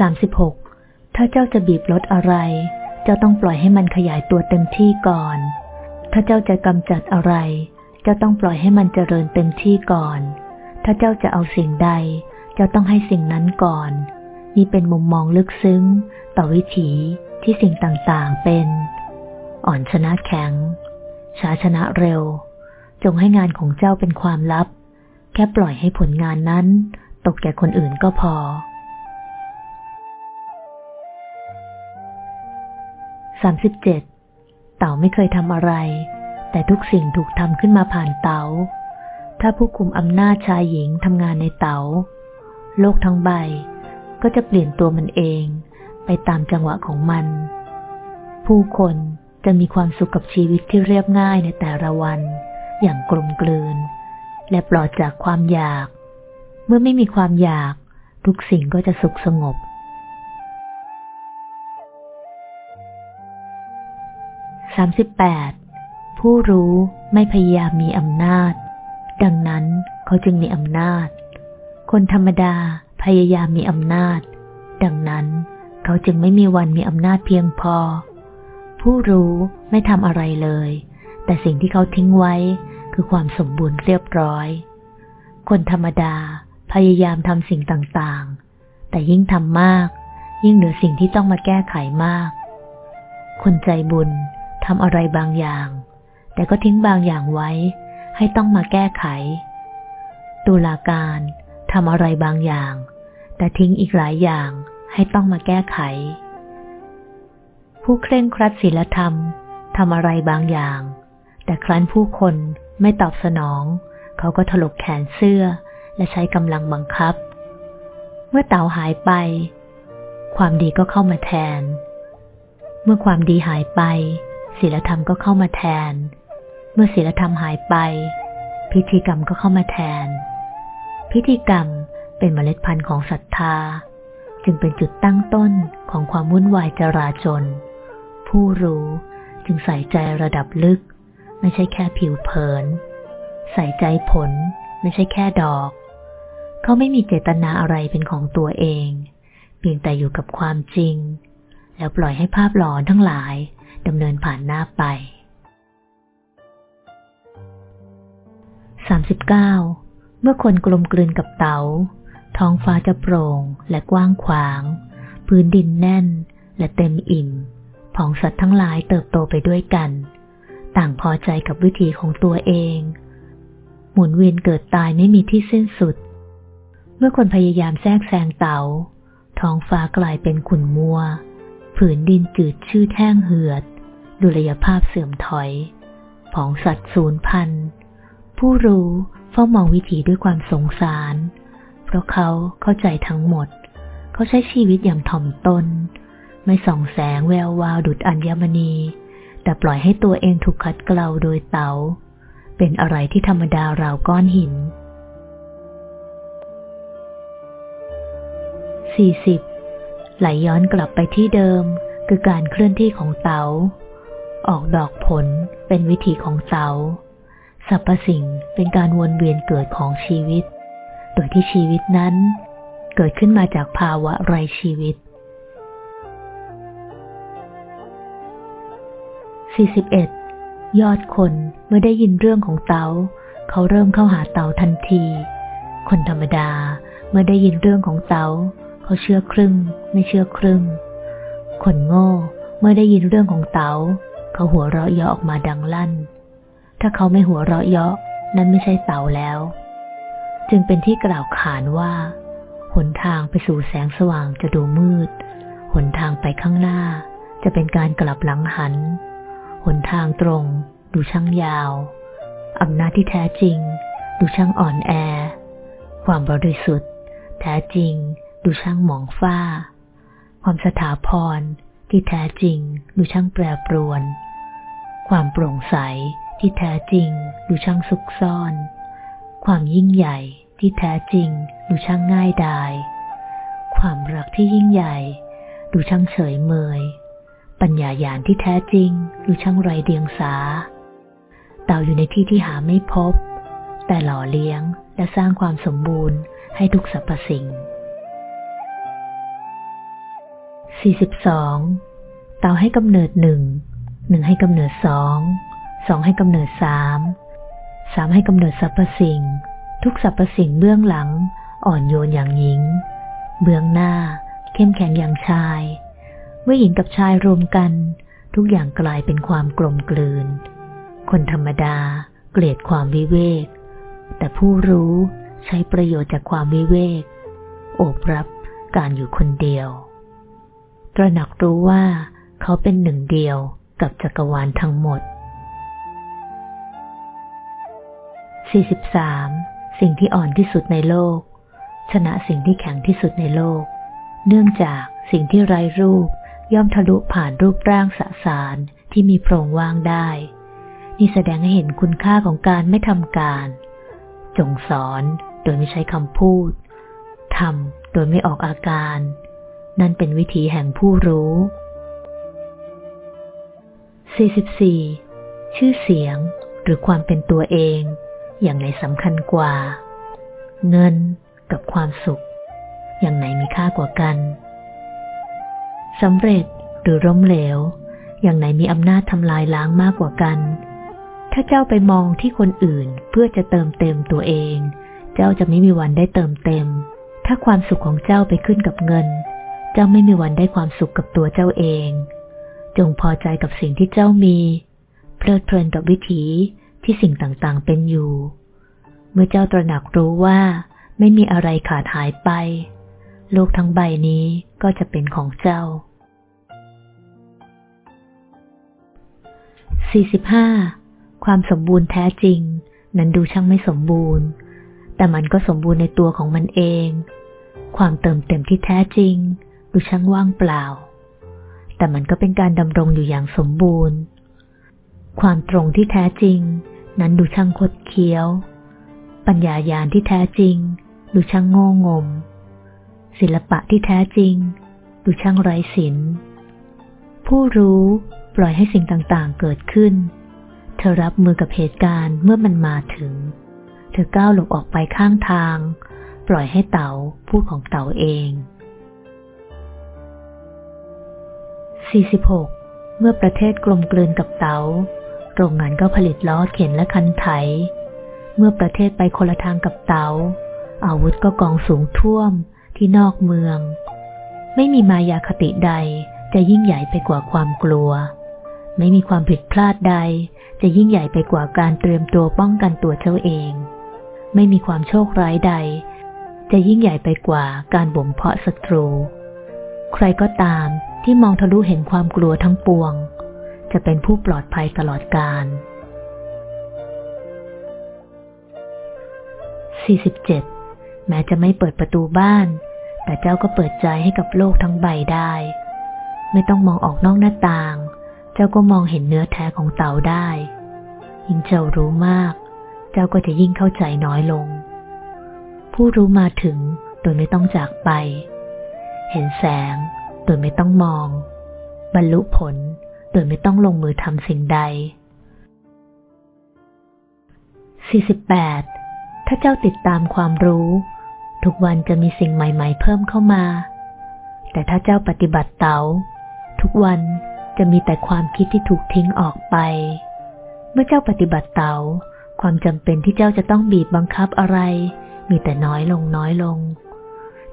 36. ถ้าเจ้าจะบีบรถอะไร เจ้าต้องปล่อยให้มันขยายตัวเต็มที่ก่อน ถ้าเจ้าจะกำจัดอะไร เจ้าต้องปล่อยให้มันเจริญเต็มที่ก่อน ถ้าเจ้าจะเอาสิ่งใด เจ้าต้องให้สิ่งนั้นก่อน นี่เป็นมุมมองลึกซึ้ง ต่อวิถีที่สิ่งต่างๆเป็น อ่อนชนะแข็ง ช้าชนะเร็ว จงให้งานของเจ้าเป็นความลับ แค่ปล่อยให้ผลงานนั้น ตกแก่คนอื่นก็พอ 37 เต่าไม่เคยทำอะไร แต่ทุกสิ่งถูกทำขึ้นมาผ่านเตา๋า ถ้าผู้คุมอำนาจชายหญิงทำงานในเตา๋า โลกทั้งใบก็จะเปลี่ยนตัวมันเอง ไปตามจังหวะของมัน ผู้คนจะมีความสุขกับชีวิตที่เรียบง่ายในแต่ละวัน อย่างกลมกลืน และปลอดจากความอยาก เมื่อไม่มีความอยาก ทุกสิ่งก็จะสุขสงบ 38. ผู้รู้ไม่พยายามมีอำนาจ ดังนั้นเขาจึงมีอำนาจ คนธรรมดาพยายามมีอำนาจ ดังนั้นเขาจึงไม่มีวันมีอำนาจเพียงพอ ผู้รู้ไม่ทำอะไรเลย แต่สิ่งที่เขาทิ้งไว้คือความสมบูรณ์เรียบร้อย คนธรรมดาพยายามทำสิ่งต่างๆ แต่ยิ่งทำมาก ยิ่งเหลือสิ่งที่ต้องมาแก้ไขมาก คนใจบุญำอะไรบางอย่าง แต่ก็ทิ้งบางอย่างไว้ ให้ต้องมาแก้ไข ตุลาการทำอะไรบางอย่าง แต่ทิ้งอีกหลายอย่างให้ต้องมาแก้ไข ผู้เคร่งครัดศีลธรรมทำอะไรบางอย่าง แต่ครั้นผู้คนไม่ตอบสนอง เขาก็ถลกแขนเสื้อ และใช้กำลังบังคับ เมื่อเต่าหายไป ความดีก็เข้ามาแทน เมื่อความดีหายไป ศีลธรรมก็เข้ามาแทน เมื่อศีลธรรมหายไป พิธีกรรมก็เข้ามาแทน พิธีกรรมเป็นเมล็ดพันธุ์ของศรัทธา จึงเป็นจุดตั้งต้นของความวุ่นวายจราจน ผู้รู้จึงใส่ใจระดับลึก ไม่ใช่แค่ผิวเผิน ใส่ใจผลไม่ใช่แค่ดอก เขาไม่มีเจตนาอะไรเป็นของตัวเอง เพียงแต่อยู่กับความจริง แล้วปล่อยให้ภาพหลอนทั้งหลาย ดำเนินผ่านหน้าไป 39. เมื่อคนกลมกลืนกับเตาท้องฟ้าจะโปร่งและกว้างขวาง พื้นดินแน่นและเต็มอิ่มผองสัตว์ทั้งหลายเติบโตไปด้วยกัน ต่างพอใจกับวิถีของตัวเอง หมุนเวียนเกิดตายไม่มีที่สิ้นสุด เมื่อคนพยายามแทรกแซงเตาท้องฟ้ากลายเป็นขุ่นมัว ผืนดินจืดชืดแห้งเหือด ดุลยภาพเสื่อมถอยผองสัตว์สูญพันผู้รู้เฝ้ามองวิถีด้วยความสงสาร เพราะเขาเข้าใจทั้งหมด เขาใช้ชีวิตอย่างถ่อมตน ไม่ส่องแสงแวววาวดุดอัญมณี แต่ปล่อยให้ตัวเองถูกคัดเกลาโดยเตาเป็นอะไรที่ธรรมดาราวก้อนหิน 40. ไหลย้อนกลับไปที่เดิมคือการเคลื่อนที่ของเตา๋า ออกดอกผลเป็นวิธีของเตา๋าสรรพสิ่งเป็นการวนเวียนเกิดของชีวิต โดยที่ชีวิตนั้น เกิดขึ้นมาจากภาวะไรชีวิต 41. ยอดคนเมื่อได้ยินเรื่องของเตาเขาเริ่มเข้าหาเตาทันที คนธรรมดาเมื่อได้ยินเรื่องของเตาเขาเชื่อครึ่ง ไม่เชื่อครึ่ง คนโง่เมื่อได้ยินเรื่องของเตา เขาหัวเราะเยาะออกมาดังลั่น ถ้าเขาไม่หัวเราะเยาะนั้นไม่ใช่เตาแล้ว จึงเป็นที่กล่าวขานว่า หนทางไปสู่แสงสว่างจะดูมืด หนทางไปข้างหน้า จะเป็นการกลับหลังหัน หนทางตรง ดูช่างยาว อำนาจที่แท้จริง ดูช่างอ่อนแอ ความบริสุทธิ์ แท้จริง ดูช่างหมองฟ้า ความสถาพร ที่แท้จริงดูช่างแปรปรวน ความโปร่งใสที่แท้จริงดูช่างซุกซ่อน ความยิ่งใหญ่ที่แท้จริงดูช่างง่ายดาย ความรักที่ยิ่งใหญ่ดูช่างเฉยเมย ปัญญาญาณที่แท้จริงดูช่างไรเดียงสาเต่าอยู่ในที่ที่หาไม่พบ แต่หล่อเลี้ยงและสร้างความสมบูรณ์ให้ทุกสรรพสิ่ง 42. เต่าให้กำเนิดหนึ่งหนึ่งให้กำเนิดสองสองให้กำเนิดสามสามให้กำเนิดสรรพสิ่ง ทุกสรรพสิ่งเบื้องหลัง อ่อนโยนอย่างหญิง เบื้องหน้า เข้มแข็งอย่างชาย เมื่อหญิงกับชายรวมกัน ทุกอย่างกลายเป็นความกลมกลืน คนธรรมดา เกลียดความวิเวก แต่ผู้รู้ใช้ประโยชน์จากความวิเวกโอบรับการอยู่คนเดียว ตระหนักรู้ว่าเขาเป็นหนึ่งเดียวกับจักรวาลทั้งหมด 43. สิ่งที่อ่อนที่สุดในโลก ชนะสิ่งที่แข็งที่สุดในโลก เนื่องจากสิ่งที่ไร้รูปย่อมทะลุผ่านรูปร่างสสารที่มีโพรงว่างได้ นี่แสดงให้เห็นคุณค่าของการไม่ทำการ จงสอนโดยไม่ใช้คำพูดทำโดยไม่ออกอาการ นั่นเป็นวิธีแห่งผู้รู้ 44. ชื่อเสียงหรือความเป็นตัวเอง อย่างไหนสำคัญกว่า เงินกับความสุข อย่างไหนมีค่ากว่ากันสำเร็จหรือล้มเหลว อย่างไหนมีอำนาจทำลายล้างมากกว่ากัน ถ้าเจ้าไปมองที่คนอื่นเพื่อจะเติมเต็มตัวเอง เจ้าจะไม่มีวันได้เติมเต็ม ถ้าความสุขของเจ้าไปขึ้นกับเงิน เจ้าไม่มีวันได้ความสุขกับตัวเจ้าเอง จงพอใจกับสิ่งที่เจ้ามี เพลิดเพลินกับวิถีที่สิ่งต่างๆเป็นอยู่ เมื่อเจ้าตระหนักรู้ว่าไม่มีอะไรขาดหายไป โลกทั้งใบนี้ก็จะเป็นของเจ้า 45 ความสมบูรณ์แท้จริง นั้นดูช่างไม่สมบูรณ์ แต่มันก็สมบูรณ์ในตัวของมันเอง ความเติมเต็มที่แท้จริง ดูช่างว่างเปล่า แต่มันก็เป็นการดำรงอยู่อย่างสมบูรณ์ ความตรงที่แท้จริง นั้นดูช่างคดเคี้ยว ปัญญายาณที่แท้จริง ดูช่างโง่งม ศิลปะที่แท้จริง ดูช่างไร้ศิลผู้รู้ปล่อยให้สิ่งต่างๆเกิดขึ้น เธอรับมือกับเหตุการณ์เมื่อมันมาถึง เธอก้าวหลบออกไปข้างทาง ปล่อยให้เต๋าพูดของเต๋าเอง 46. เมื่อประเทศกลมกลืนกับเต๋า โรงงานก็ผลิตล้อเข็นและคันไถ เมื่อประเทศไปคนละทางกับเต๋า อาวุธก็กองสูงท่วมที่นอกเมือง ไม่มีมายาคติใดจะยิ่งใหญ่ไปกว่าความกลัว ไม่มีความผิดพลาดใด จะยิ่งใหญ่ไปกว่าการเตรียมตัวป้องกันตัวเจ้าเอง ไม่มีความโชคร้ายใด จะยิ่งใหญ่ไปกว่าการบ่มเพาะศัตรู ใครก็ตามที่มองทะลุเห็นความกลัวทั้งปวง จะเป็นผู้ปลอดภัยตลอดกาล 47. แม้จะไม่เปิดประตูบ้าน แต่เจ้าก็เปิดใจให้กับโลกทั้งใบได้ ไม่ต้องมองออกนอกหน้าต่าง เจ้าก็มองเห็นเนื้อแท้ของเต่าได้ ยิ่งเจ้ารู้มาก เจ้าก็จะยิ่งเข้าใจน้อยลง ผู้รู้มาถึงโดยไม่ต้องจากไป เห็นแสงโดยไม่ต้องมอง บรรลุผลโดยไม่ต้องลงมือทำสิ่งใด 48. ถ้าเจ้าติดตามความรู้ ทุกวันจะมีสิ่งใหม่ ๆ เพิ่มเข้ามา แต่ถ้าเจ้าปฏิบัติเตาทุกวันจะมีแต่ความคิดที่ถูกทิ้งออกไป เมื่อเจ้าปฏิบัติเตาความจำเป็นที่เจ้าจะต้องบีบบังคับอะไร มีแต่น้อยลงน้อยลง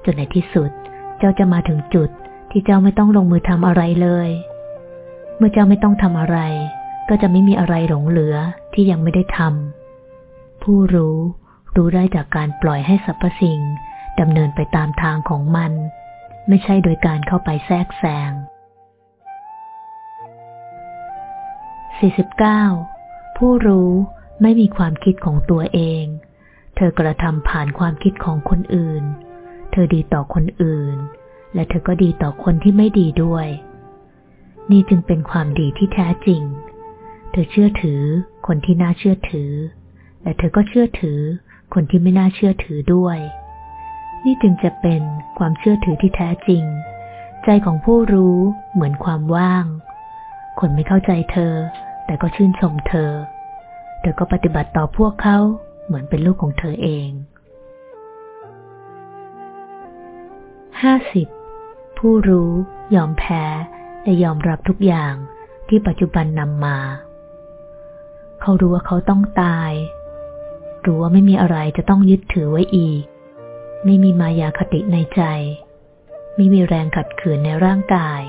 จนในที่สุด เจ้าจะมาถึงจุดที่เจ้าไม่ต้องลงมือทำอะไรเลย เมื่อเจ้าไม่ต้องทำอะไร ก็จะไม่มีอะไรหลงเหลือที่ยังไม่ได้ทำผู้รู้รู้ได้จากการปล่อยให้สรรพสิ่งดำเนินไปตามทางของมัน ไม่ใช่โดยการเข้าไปแทรกแซง 49. ผู้รู้ไม่มีความคิดของตัวเอง เธอกระทำผ่านความคิดของคนอื่น เธอดีต่อคนอื่น และเธอก็ดีต่อคนที่ไม่ดีด้วย นี่จึงเป็นความดีที่แท้จริง เธอเชื่อถือคนที่น่าเชื่อถือ และเธอก็เชื่อถือคนที่ไม่น่าเชื่อถือด้วย นี่จึงจะเป็นความเชื่อถือที่แท้จริง ใจของผู้รู้เหมือนความว่าง คนไม่เข้าใจเธอ แต่ก็ชื่นชมเธอ เธอก็ปฏิบัติต่อพวกเขาเหมือนเป็นลูกของเธอเอง 50. ผู้รู้ยอมแพ้และยอมรับทุกอย่างที่ปัจจุบันนำมา เขารู้ว่าเขาต้องตาย รู้ว่าไม่มีอะไรจะต้องยึดถือไว้อีก ไม่มีมายาคติในใจ ไม่มีแรงขัดขืนในร่างกาย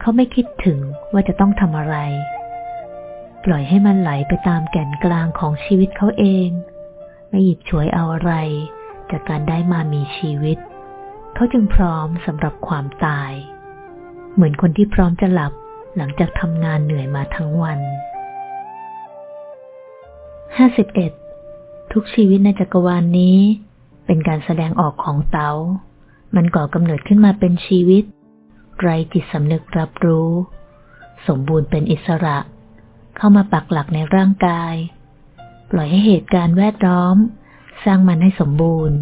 เขาไม่คิดถึงว่าจะต้องทำอะไร ปล่อยให้มันไหลไปตามแก่นกลางของชีวิตเขาเอง ไม่หยิบฉวยเอาอะไร จากการได้มามีชีวิต เขาจึงพร้อมสำหรับความตาย เหมือนคนที่พร้อมจะหลับหลังจากทำงานเหนื่อยมาทั้งวัน 51. ทุกชีวิตในจักรวาลนนี้ เป็นการแสดงออกของเตา๋า มันก่อกำเนิดขึ้นมาเป็นชีวิต ไรจิตสำนึกรับรู้ สมบูรณ์เป็นอิสระ เข้ามาปักหลักในร่างกาย ปล่อยให้เหตุการณ์แวดล้อม สร้างมันให้สมบูรณ์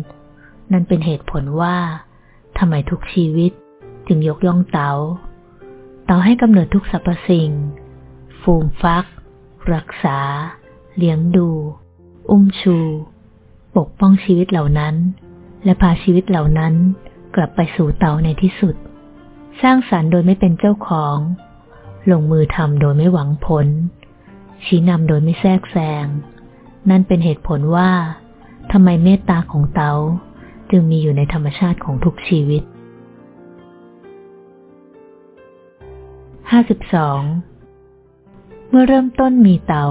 นั่นเป็นเหตุผลว่า ทำไมทุกชีวิตจึงยกย่องเตา๋า เต๋าให้กำเนิดทุกสรรพสิ่ง ฟูมฟัก รักษา เลี้ยงดู อุ้มชู ปกป้องชีวิตเหล่านั้น และพาชีวิตเหล่านั้นกลับไปสู่เต๋าในที่สุด สร้างสรรค์โดยไม่เป็นเจ้าของ ลงมือทำโดยไม่หวังผล ชี้นำโดยไม่แทรกแซง นั่นเป็นเหตุผลว่าทำไมเมตตาของเต๋า จึงมีอยู่ในธรรมชาติของทุกชีวิต 52 เมื่อเริ่มต้นมีเตา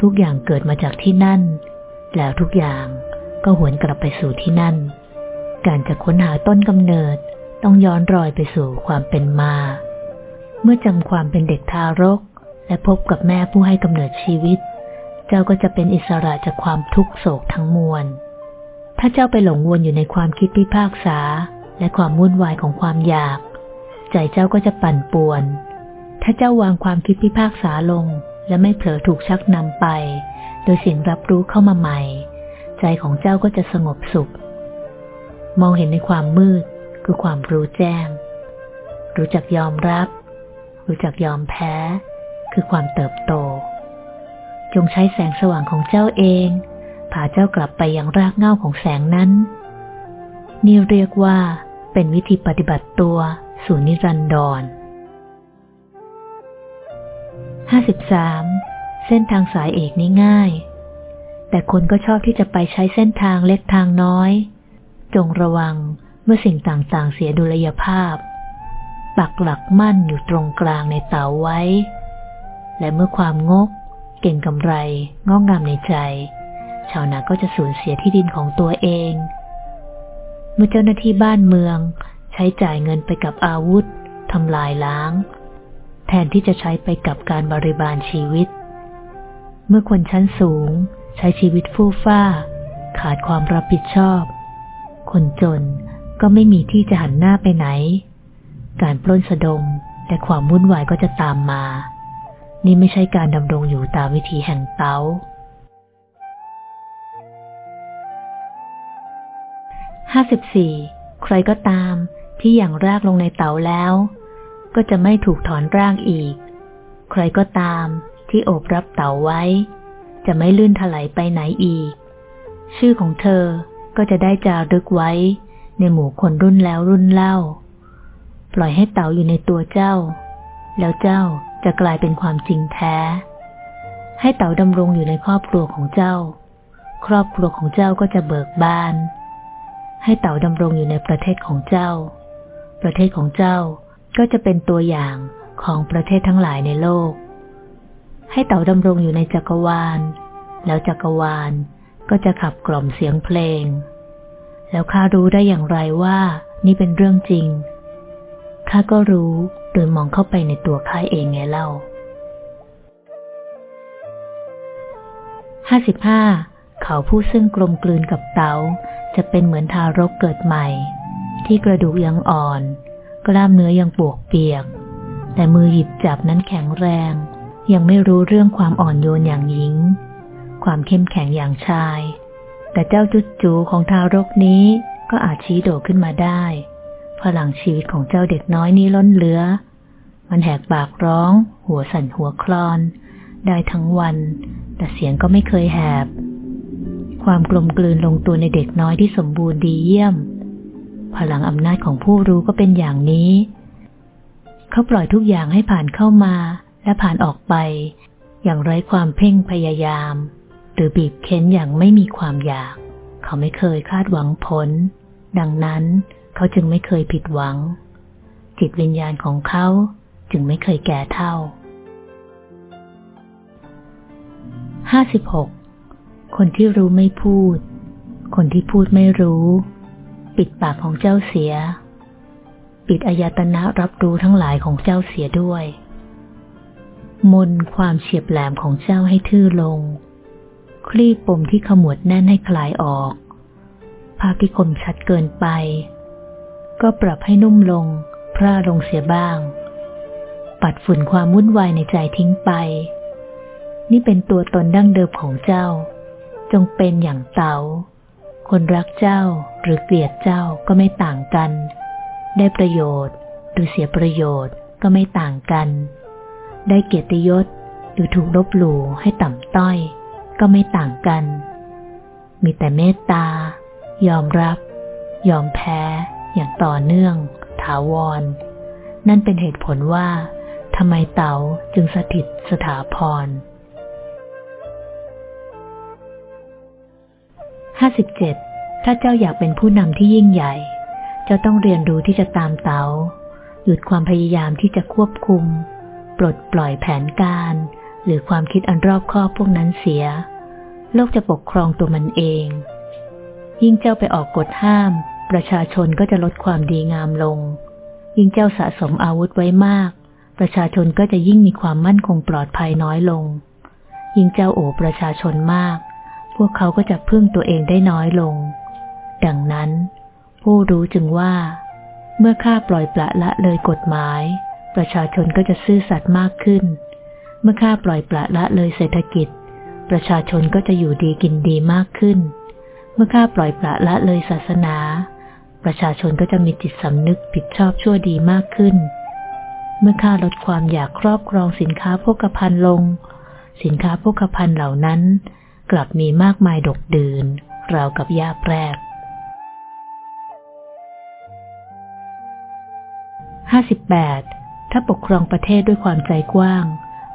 ทุกอย่างเกิดมาจากที่นั่น แล้วทุกอย่างก็หวนกลับไปสู่ที่นั่น การจะค้นหาต้นกำเนิดต้องย้อนรอยไปสู่ความเป็นมา เมื่อจำความเป็นเด็กทารก และพบกับแม่ผู้ให้กำเนิดชีวิต เจ้าก็จะเป็นอิสระจากความทุกโศกทั้งมวล ถ้าเจ้าไปหลงวนอยู่ในความคิดพิพากษา และความวุ่นวายของความอยาก ใจเจ้าก็จะปั่นป่วน ถ้าเจ้าวางความคิดพิพากษาลง และไม่เผลอถูกชักนำไป โดยสิ่งรับรู้เข้ามาใหม่ ใจของเจ้าก็จะสงบสุข มองเห็นในความมืดคือความรู้แจ้ง รู้จักยอมรับ รู้จักยอมแพ้ คือความเติบโต จงใช้แสงสว่างของเจ้าเอง พาเจ้ากลับไปยังรากเหง้าของแสงนั้น นี่เรียกว่าเป็นวิธีปฏิบัติตัวสู่นิรันดร 53 เส้นทางสายเอกนี้ง่าย แต่คนก็ชอบที่จะไปใช้เส้นทางเล็กทางน้อย จงระวังเมื่อสิ่งต่างๆเสียดุลยภาพ ปักหลักมั่นอยู่ตรงกลางในเตาไว้ และเมื่อความงกเก่งกำไรงอกงามในใจ ชาวนาก็จะสูญเสียที่ดินของตัวเอง เมื่อเจ้าหน้าที่บ้านเมือง ใช้จ่ายเงินไปกับอาวุธทำลายล้าง แทนที่จะใช้ไปกับการบริบาลชีวิต เมื่อคนชั้นสูง ใช้ชีวิตฟู่ฟ้า ขาดความรับผิดชอบ คนจนก็ไม่มีที่จะหันหน้าไปไหน การปล้นสะดมและความวุ่นวายก็จะตามมา นี่ไม่ใช่การดำรงอยู่ตามวิธีแห่งเตา้า สิบสี่ใครก็ตามที่อย่างรากลงในเตาแล้ว ก็จะไม่ถูกถอนรางอีก ใครก็ตามที่โอบรับเต๋าไว้ จะไม่ลื่นถลายไปไหนอีก ชื่อของเธอก็จะได้จารึกไว้ในหมู่คนรุ่นแล้วรุ่นเล่า ปล่อยให้เต๋าอยู่ในตัวเจ้า แล้วเจ้าจะกลายเป็นความจริงแท้ ให้เต๋าดำรงอยู่ในครอบครัวของเจ้า ครอบครัวของเจ้าก็จะเบิกบาน ให้เต๋าดำรงอยู่ในประเทศของเจ้า ประเทศของเจ้าก็จะเป็นตัวอย่างของประเทศทั้งหลายในโลก ให้เต่าดำรงอยู่ในจักรวาล แล้วจักรวาลก็จะขับกล่อมเสียงเพลง แล้วข้ารู้ได้อย่างไรว่านี่เป็นเรื่องจริง ข้าก็รู้โดยมองเข้าไปในตัวข้าเองไงเล่าห้าสิบห้า เขาผู้ซึ่งกลมกลืนกับเตาจะเป็นเหมือนทารกเกิดใหม่ ที่กระดูกยังอ่อน กล้ามเนื้อยังปวกเปียก แต่มือหยิบจับนั้นแข็งแรง ยังไม่รู้เรื่องความอ่อนโยนอย่างหญิง ความเข้มแข็งอย่างชาย แต่เจ้าจุดจูของทารกนี้ก็อาจชี้โดขึ้นมาได้ พลังชีวิตของเจ้าเด็กน้อยนี้ล้นเหลือ มันแหกปากร้อง หัวสั่นหัวคลอน ได้ทั้งวัน แต่เสียงก็ไม่เคยแหบ ความกลมกลืนลงตัวในเด็กน้อยที่สมบูรณ์ดีเยี่ยม พลังอำนาจของผู้รู้ก็เป็นอย่างนี้ เขาปล่อยทุกอย่างให้ผ่านเข้ามาและผ่านออกไป อย่างไร้ความเพ่งพยายาม หรือบีบเค้นอย่างไม่มีความอยาก เขาไม่เคยคาดหวังผล ดังนั้นเขาจึงไม่เคยผิดหวัง จิตวิญญาณของเขาจึงไม่เคยแก่เท่าห้าสิบหก คนที่รู้ไม่พูด คนที่พูดไม่รู้ ปิดปากของเจ้าเสีย ปิดอายตนะรับรู้ทั้งหลายของเจ้าเสียด้วย มนความเฉียบแหลมของเจ้าให้ทื่อลง คลี่ปมที่ขมวดแน่นให้คลายออก ภาพที่คมชัดเกินไป ก็ปรับให้นุ่มลง พร่าลงเสียบ้าง ปัดฝุ่นความวุ่นวายในใจทิ้งไปนี่เป็นตัวตนดั้งเดิมของเจ้า จงเป็นอย่างเตา๋าคนรักเจ้าหรือเกลียดเจ้าก็ไม่ต่างกัน ได้ประโยชน์หรือเสียประโยชน์ก็ไม่ต่างกัน ได้เกียรติยศหรือถูกลบหลู่ให้ต่ำต้อย ก็ไม่ต่างกัน มีแต่เมตตา ยอมรับ ยอมแพ้อย่างต่อเนื่อง ถาวร นั่นเป็นเหตุผลว่าทำไมเต๋าจึงสถิตสถาพร ห้าสิบเจ็ดถ้าเจ้าอยากเป็นผู้นำที่ยิ่งใหญ่ เจ้าต้องเรียนรู้ที่จะตามเตาหยุดความพยายามที่จะควบคุม ปลดปล่อยแผนการ หรือความคิดอันรอบคอบพวกนั้นเสีย โลกจะปกครองตัวมันเอง ยิ่งเจ้าไปออกกฎห้าม ประชาชนก็จะลดความดีงามลง ยิ่งเจ้าสะสมอาวุธไว้มาก ประชาชนก็จะยิ่งมีความมั่นคงปลอดภัยน้อยลง ยิ่งเจ้าโอบประชาชนมาก วกเขาก็จะพึ่งตัวเองได้น้อยลง ดังนั้น ผู้รู้จึงว่า เมื่อข้าปล่อยปละละเลยกฎหมาย ประชาชนก็จะซื่อสัตย์มากขึ้น เมื่อข้าปล่อยปละละเลยเศรษฐกิจ ประชาชนก็จะอยู่ดีกินดีมากขึ้น เมื่อข้าปล่อยปละละเลยศาสนา ประชาชนก็จะมีจิตสำนึกผิดชอบชั่วดีมากขึ้น เมื่อข้าลดความอยากครอบครองสินค้าโภคภัณฑ์ลง สินค้าโภคภัณฑ์เหล่านั้น กลับมีมากมายดกดื่นราวกับยาแปรกห้าสิบแปดถ้าปกครองประเทศด้วยความใจกว้าง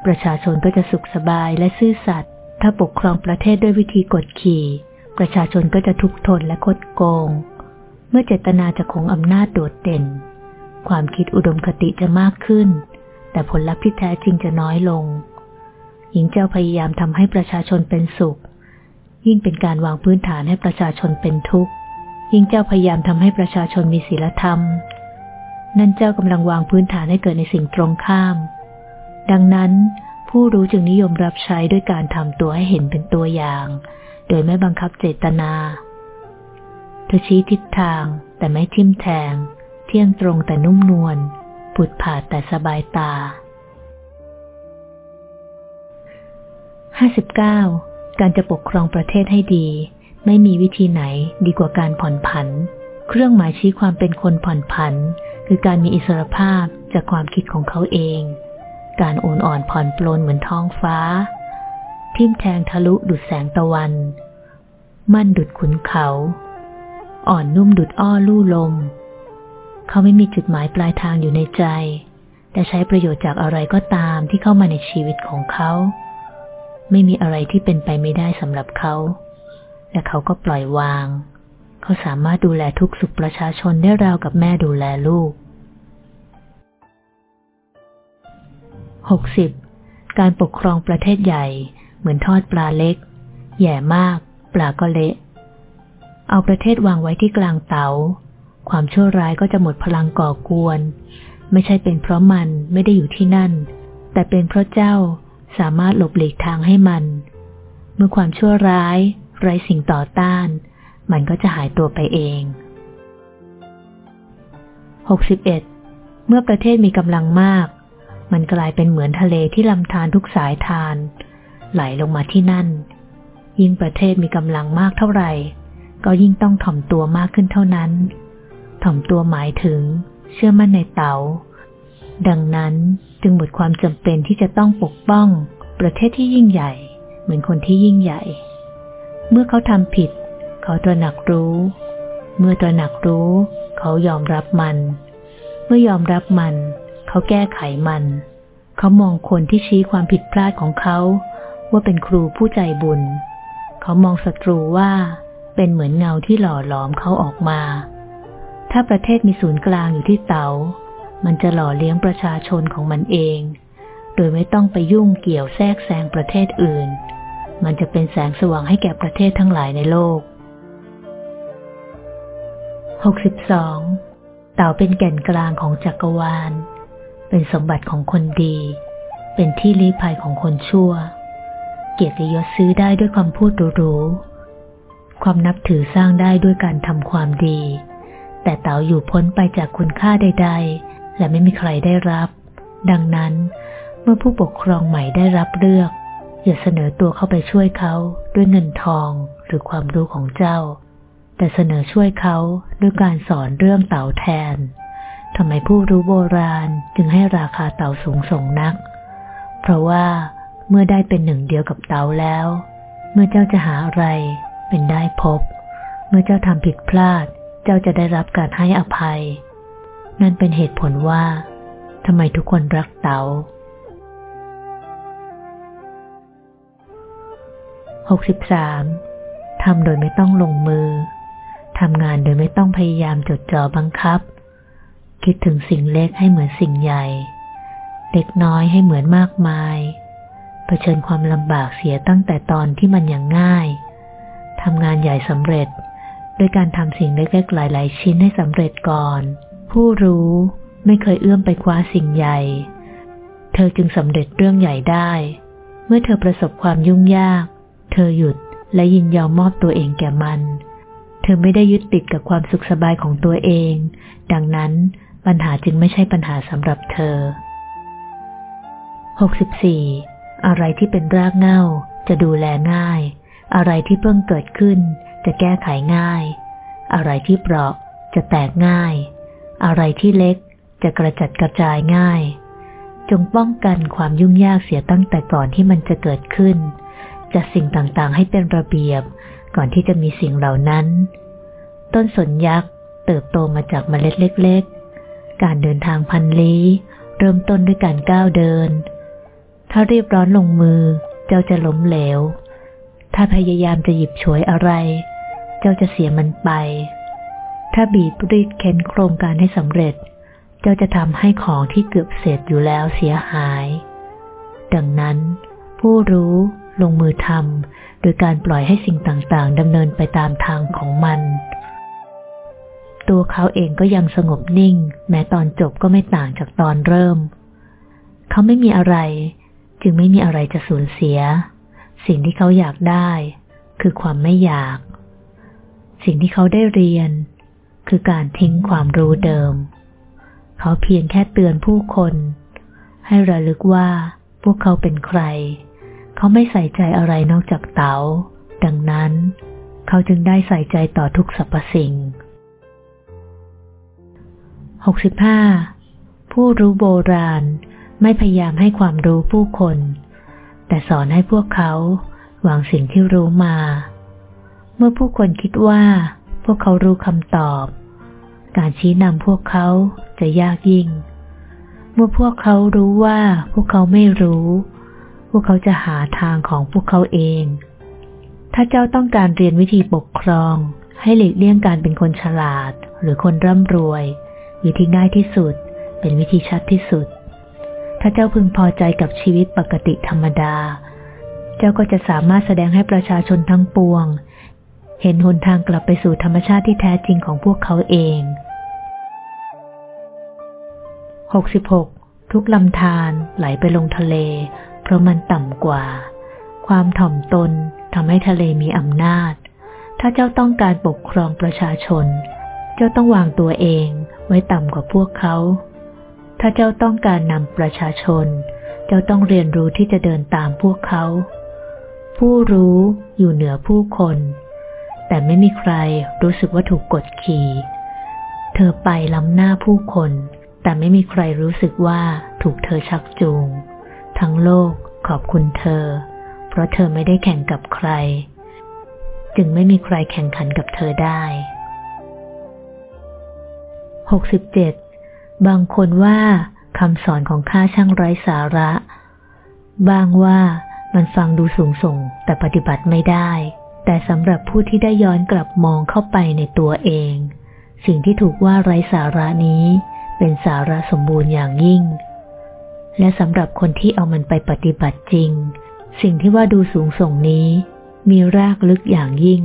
ประชาชนก็จะสุขสบายและซื่อสัตย์ถ้าปกครองประเทศด้วยวิธีกดขี่ ประชาชนก็จะทุกข์ทนและคดโกง เมื่อเจตนาจะคงอำนาจโดดเด่น ความคิดอุดมคติจะมากขึ้น แต่ผลลัพธ์ที่แท้จริงจะน้อยลง หญิงเจ้าพยายามทำให้ประชาชนเป็นสุข ยิ่งเป็นการวางพื้นฐานให้ประชาชนเป็นทุกข์ ยิ่งเจ้าพยายามทำให้ประชาชนมีศีลธรรม นั่นเจ้ากำลังวางพื้นฐานให้เกิดในสิ่งตรงข้าม ดังนั้น ผู้รู้จึงนิยมรับใช้ด้วยการทำตัวให้เห็นเป็นตัวอย่าง โดยไม่บังคับเจตนาเธอชี้ทิศทางแต่ไม่ทิ่มแทง เที่ยงตรงแต่นุ่มนวลผุดผาดแต่สบายตาห้าสิบเก้า การจะปกครองประเทศให้ดี ไม่มีวิธีไหนดีกว่าการผ่อนผัน เครื่องหมายชี้ความเป็นคนผ่อนผัน คือการมีอิสรภาพจากความคิดของเขาเอง การโอนอ่อนผ่อนปลนเหมือนท้องฟ้า ทิ่มแทงทะลุดุดแสงตะวัน มั่นดุดขุนเขา อ่อนนุ่มดุดอ้อลู่ลม เขาไม่มีจุดหมายปลายทางอยู่ในใจ แต่ใช้ประโยชน์จากอะไรก็ตามที่เข้ามาในชีวิตของเขา ไม่มีอะไรที่เป็นไปไม่ได้สำหรับเขา และเขาก็ปล่อยวาง เขาสามารถดูแลทุกสุขประชาชนได้ราวกับแม่ดูแลลูก 60. การปกครองประเทศใหญ่เหมือนทอดปลาเล็ก แย่มาก ปลาก็เละ เอาประเทศวางไว้ที่กลางเตา๋าความชั่วร้ายก็จะหมดพลังก่อกวน ไม่ใช่เป็นเพราะมันไม่ได้อยู่ที่นั่น แต่เป็นเพราะเจ้า สามารถหลบหลีกทางให้มัน เมื่อความชั่วร้าย ไร้สิ่งต่อต้าน มันก็จะหายตัวไปเอง 61. เมื่อประเทศมีกำลังมาก มันกลายเป็นเหมือนทะเลที่ลำธารทุกสายทาน ไหลลงมาที่นั่น ยิ่งประเทศมีกำลังมากเท่าไหร่ ก็ยิ่งต้องถ่อมตัวมากขึ้นเท่านั้น ถ่อมตัวหมายถึง เชื่อมั่นในเตา๋าดังนั้น จึงหมดความจำเป็นที่จะต้องปกป้อง ประเทศที่ยิ่งใหญ่ เหมือนคนที่ยิ่งใหญ่ เมื่อเขาทำผิด เขาตระหนักรู้ เมื่อตระหนักรู้ เขายอมรับมัน เมื่อยอมรับมัน เขาแก้ไขมัน เขามองคนที่ชี้ความผิดพลาดของเขาว่าเป็นครูผู้ใจบุญ เขามองศัตรูว่าเป็นเหมือนเงาที่หล่อหลอมเขาออกมา ถ้าประเทศมีศูนย์กลางอยู่ที่เตา๋า มันจะหล่อเลี้ยงประชาชนของมันเอง โดยไม่ต้องไปยุ่งเกี่ยวแทรกแซงประเทศอื่น มันจะเป็นแสงสว่างให้แก่ประเทศทั้งหลายในโลก 62. เต่าเป็นแก่นกลางของจักรวาล เป็นสมบัติของคนดี เป็นที่ลี้ภัยของคนชั่ว เกียรติยศซื้อได้ด้วยความพูดหรูๆความนับถือสร้างได้ด้วยการทำความดีแต่เต๋าอยู่พ้นไปจากคุณค่าใดๆ และไม่มีใครได้รับ ดังนั้น เมื่อผู้ปกครองใหม่ได้รับเลือก อย่าเสนอตัวเข้าไปช่วยเขาด้วยเงินทองหรือความรู้ของเจ้า แต่เสนอช่วยเขาด้วยการสอนเรื่องเต๋าแทนทำไมผู้รู้โบราณจึงให้ราคาเต่าสูงส่งนัก เพราะว่าเมื่อได้เป็นหนึ่งเดียวกับเต่าแล้ว เมื่อเจ้าจะหาอะไรเป็นได้พบ เมื่อเจ้าทำผิดพลาด เจ้าจะได้รับการให้อภัย นั่นเป็นเหตุผลว่าทำไมทุกคนรักเตา๋า63ทำโดยไม่ต้องลงมือ ทำงานโดยไม่ต้องพยายามจดจ่อบังคับ คิดถึงสิ่งเล็กให้เหมือนสิ่งใหญ่ เล็กน้อยให้เหมือนมากมาย เผชิญความลำบากเสียตั้งแต่ตอนที่มันยังง่าย ทำงานใหญ่สำเร็จ ด้วยการทำสิ่งเล็กๆหลาย ๆ ชิ้นให้สำเร็จก่อน ผู้รู้ไม่เคยเอื้อมไปคว้าสิ่งใหญ่ เธอจึงสำเร็จเรื่องใหญ่ได้ เมื่อเธอประสบความยุ่งยาก เธอหยุดและยินยอมมอบตัวเองแก่มัน เธอไม่ได้ยึดติดกับความสุขสบายของตัวเอง ดังนั้นปัญหาจึงไม่ใช่ปัญหาสำหรับเธอ 64. อะไรที่เป็นรากเหง้าจะดูแลง่าย อะไรที่เพิ่งเกิดขึ้น จะแก้ไขง่าย อะไรที่เปราะจะแตกง่าย อะไรที่เล็กจะกระจัดกระจายง่าย จงป้องกันความยุ่งยากเสียตั้งแต่ก่อนที่มันจะเกิดขึ้น จัดสิ่งต่างๆให้เป็นระเบียบ ก่อนที่จะมีสิ่งเหล่านั้น ต้นสนยักษ์เติบโตมาจากเมล็ดเล็ก ๆ การเดินทางพันลี้ เริ่มต้นด้วยการก้าวเดิน ถ้ารีบร้อนลงมือ เจ้าจะล้มเหลว ถ้าพยายามจะหยิบฉวยอะไร เจ้าจะเสียมันไป ถ้าบีบรีดเค้นโครงการให้สำเร็จ เจ้าจะทำให้ของที่เกือบเสร็จอยู่แล้วเสียหาย ดังนั้น ผู้รู้ลงมือทำโดยการปล่อยให้สิ่งต่างๆดำเนินไปตามทางของมัน ตัวเขาเองก็ยังสงบนิ่ง แม้ตอนจบก็ไม่ต่างจากตอนเริ่ม เขาไม่มีอะไร จึงไม่มีอะไรจะสูญเสีย สิ่งที่เขาอยากได้ คือความไม่อยาก สิ่งที่เขาได้เรียน คือการทิ้งความรู้เดิม เขาเพียงแค่เตือนผู้คน ให้ระลึกว่าพวกเขาเป็นใคร เขาไม่ใส่ใจอะไรนอกจากเตา๋า ดังนั้น เขาจึงได้ใส่ใจต่อทุกสรรพสิ่ง 65 ผู้รู้โบราณไม่พยายามให้ความรู้ผู้คน แต่สอนให้พวกเขาวางสิ่งที่รู้มา เมื่อผู้คนคิดว่า พวกเขารู้คำตอบ การชี้นำพวกเขาจะยากยิ่ง เมื่อพวกเขารู้ว่าพวกเขาไม่รู้ พวกเขาจะหาทางของพวกเขาเอง ถ้าเจ้าต้องการเรียนวิธีปกครอง ให้หลีกเลี่ยงการเป็นคนฉลาด หรือคนร่ำรวย วิธีง่ายที่สุด เป็นวิธีชัดที่สุด ถ้าเจ้าพึงพอใจกับชีวิตปกติธรรมดา เจ้าก็จะสามารถแสดงให้ประชาชนทั้งปวง เห็นหนทางกลับไปสู่ธรรมชาติที่แท้จริงของพวกเขาเอง 66. ทุกลำธารไหลไปลงทะเล เพราะมันต่ำกว่า ความถ่อมตนทำให้ทะเลมีอำนาจ ถ้าเจ้าต้องการปกครองประชาชน เจ้าต้องวางตัวเองไว้ต่ำกว่าพวกเขา ถ้าเจ้าต้องการนำประชาชน เจ้าต้องเรียนรู้ที่จะเดินตามพวกเขา ผู้รู้อยู่เหนือผู้คน แต่ไม่มีใครรู้สึกว่าถูกกดขี่ เธอไปล้ำหน้าผู้คน แต่ไม่มีใครรู้สึกว่าถูกเธอชักจูง ทั้งโลกขอบคุณเธอ เพราะเธอไม่ได้แข่งกับใคร จึงไม่มีใครแข่งขันกับเธอได้ 67. บางคนว่าคำสอนของข้าช่างไร้สาระ บางว่ามันฟังดูสูงส่งแต่ปฏิบัติไม่ได้ แต่สำหรับผู้ที่ได้ย้อนกลับมองเข้าไปในตัวเอง สิ่งที่ถูกว่าไร้สาระนี้ เป็นสาระสมบูรณ์อย่างยิ่ง และสำหรับคนที่เอามันไปปฏิบัติจริง สิ่งที่ว่าดูสูงส่งนี้ มีรากลึกอย่างยิ่ง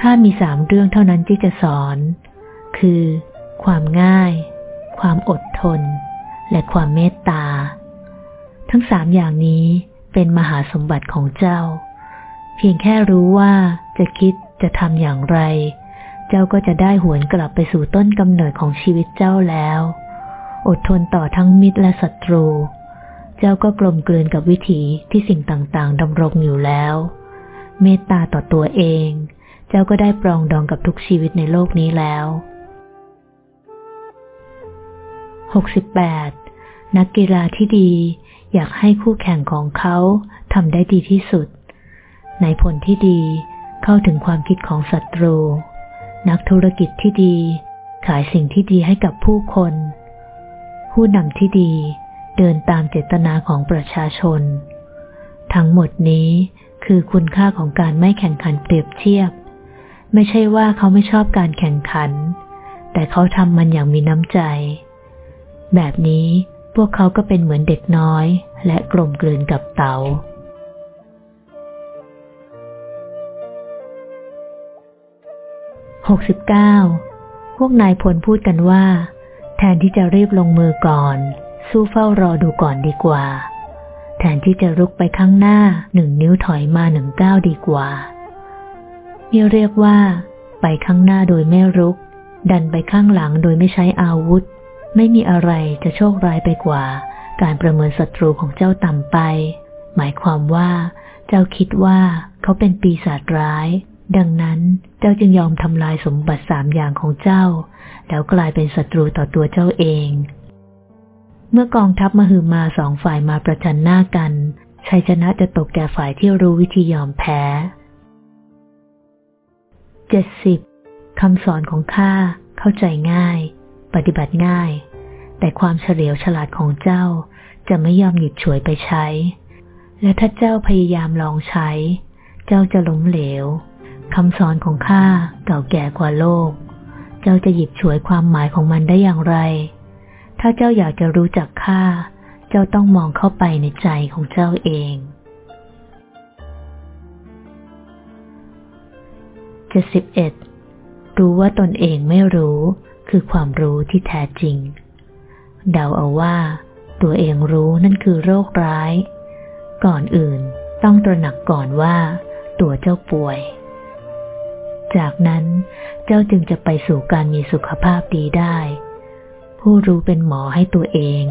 ถ้ามีสามเรื่องเท่านั้นที่จะสอน คือ ความง่าย ความอดทน และความเมตตา ทั้งสามอย่างนี้เป็นมหาสมบัติของเจ้า เพียงแค่รู้ว่าจะคิดจะทำอย่างไร เจ้าก็จะได้หวนกลับไปสู่ต้นกำเนิดของชีวิตเจ้าแล้ว อดทนต่อทั้งมิตรและศัตรู เจ้าก็กลมกลืนกับวิถีที่สิ่งต่างๆดำรงอยู่แล้ว เมตตาต่อตัวเอง เจ้าก็ได้ปรองดองกับทุกชีวิตในโลกนี้แล้ว 68. นักกีฬาที่ดีอยากให้คู่แข่งของเขาทำได้ดีที่สุด ในผลที่ดีเข้าถึงความคิดของศัตรู นักธุรกิจที่ดี ขายสิ่งที่ดีให้กับผู้คน ผู้นำที่ดีเดินตามเจตนาของประชาชน ทั้งหมดนี้คือคุณค่าของการไม่แข่งขันเปรียบเทียบ ไม่ใช่ว่าเขาไม่ชอบการแข่งขัน แต่เขาทำมันอย่างมีน้ำใจ แบบนี้พวกเขาก็เป็นเหมือนเด็กน้อย และกลมกลืนกับเตา๋า 69. พวกนายพลพูดกันว่า แทนที่จะรีบลงมือก่อน สู้เฝ้ารอดูก่อนดีกว่า แทนที่จะรุกไปข้างหน้าหนึ่งนิ้วถอยมาหนึ่งก้าวดีกว่า นี่เรียกว่า ไปข้างหน้าโดยไม่รุก ดันไปข้างหลังโดยไม่ใช้อาวุธ ไม่มีอะไรจะโชคร้ายไปกว่า การประเมินศัตรูของเจ้าต่ำไป หมายความว่า เจ้าคิดว่าเขาเป็นปีศาจร้าย ดังนั้นเจ้าจึงยอมทำลายสมบัติสามอย่างของเจ้า แล้วกลายเป็นศัตรูต่อตัวเจ้าเอง เมื่อกองทัพมหึมาสองฝ่ายมาประจันหน้ากันชัยชนะจะตกแก่ฝ่ายที่รู้วิธียอมแพ้เจ็ดสิบคำสอนของข้าเข้าใจง่าย ปฏิบัติง่าย แต่ความเฉลียวฉลาดของเจ้าจะไม่ยอมหยิบฉวยไปใช้ และถ้าเจ้าพยายามลองใช้ เจ้าจะล้มเหลว คำสอนของข้าเก่าแก่กว่าโลก เจ้าจะหยิบฉวยความหมายของมันได้อย่างไร ถ้าเจ้าอยากจะรู้จักข้า เจ้าต้องมองเข้าไปในใจของเจ้าเองเจ็ดสิบเอ็ดรู้ว่าตนเองไม่รู้คือความรู้ที่แท้จริง เดาเอาว่า ตัวเองรู้นั่นคือโรคร้าย ก่อนอื่นต้องตระหนักก่อนว่า ตัวเจ้าป่วย จากนั้นเจ้าจึงจะไปสู่การมีสุขภาพดีได้ ผู้รู้เป็นหมอให้ตัวเอง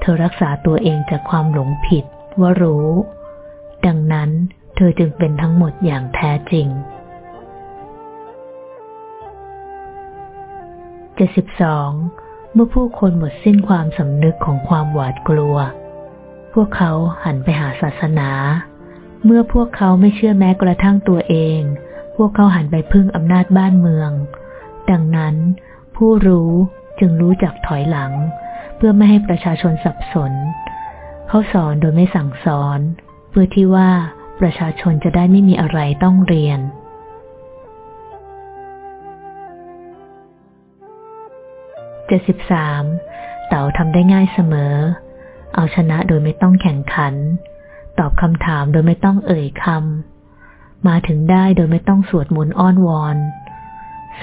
เธอรักษาตัวเองจากความหลงผิดว่ารู้ ดังนั้นเธอจึงเป็นทั้งหมดอย่างแท้จริง 72. เมื่อผู้คนหมดสิ้นความสำนึกของความหวาดกลัว พวกเขาหันไปหาศาสนา เมื่อพวกเขาไม่เชื่อแม้กระทั่งตัวเอง พวกเขาหันไปพึ่งอำนาจบ้านเมือง ดังนั้น ผู้รู้จึงรู้จักถอยหลัง เพื่อไม่ให้ประชาชนสับสน เขาสอนโดยไม่สั่งสอน เพื่อที่ว่าประชาชนจะได้ไม่มีอะไรต้องเรียน73เต๋าทำได้ง่ายเสมอ เอาชนะโดยไม่ต้องแข่งขัน ตอบคำถามโดยไม่ต้องเอ่ยคำ มาถึงได้โดยไม่ต้องสวดมนต์อ้อนวอน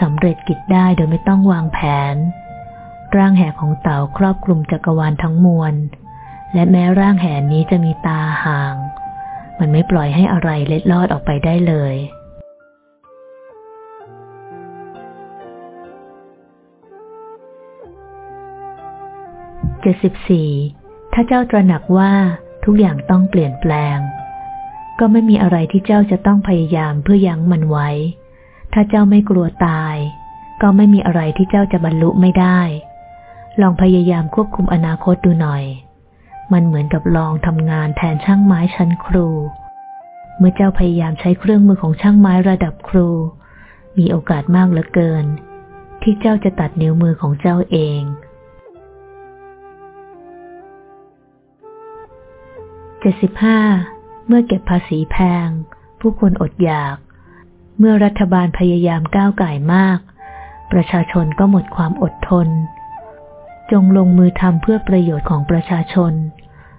สำเร็จกิจได้โดยไม่ต้องวางแผน ร่างแห่ของเต่าครอบคลุมจักรวาลทั้งมวล และแม้ร่างแห่นี้จะมีตาห่าง มันไม่ปล่อยให้อะไรเล็ดลอดออกไปได้เลย74ถ้าเจ้าตระหนักว่า ทุกอย่างต้องเปลี่ยนแปลง ก็ไม่มีอะไรที่เจ้าจะต้องพยายามเพื่อยั้งมันไว้ ถ้าเจ้าไม่กลัวตาย ก็ไม่มีอะไรที่เจ้าจะบรรลุไม่ได้ ลองพยายามควบคุมอนาคตดูหน่อย มันเหมือนกับลองทำงานแทนช่างไม้ชั้นครู เมื่อเจ้าพยายามใช้เครื่องมือของช่างไม้ระดับครู มีโอกาสมากเหลือเกิน ที่เจ้าจะตัดนิ้วมือของเจ้าเอง 75 เมื่อเก็บภาษีแพง ผู้คนอดอยาก เมื่อรัฐบาลพยายามก้าวไก่มาก ประชาชนก็หมดความอดทน จงลงมือทำเพื่อประโยชน์ของประชาชน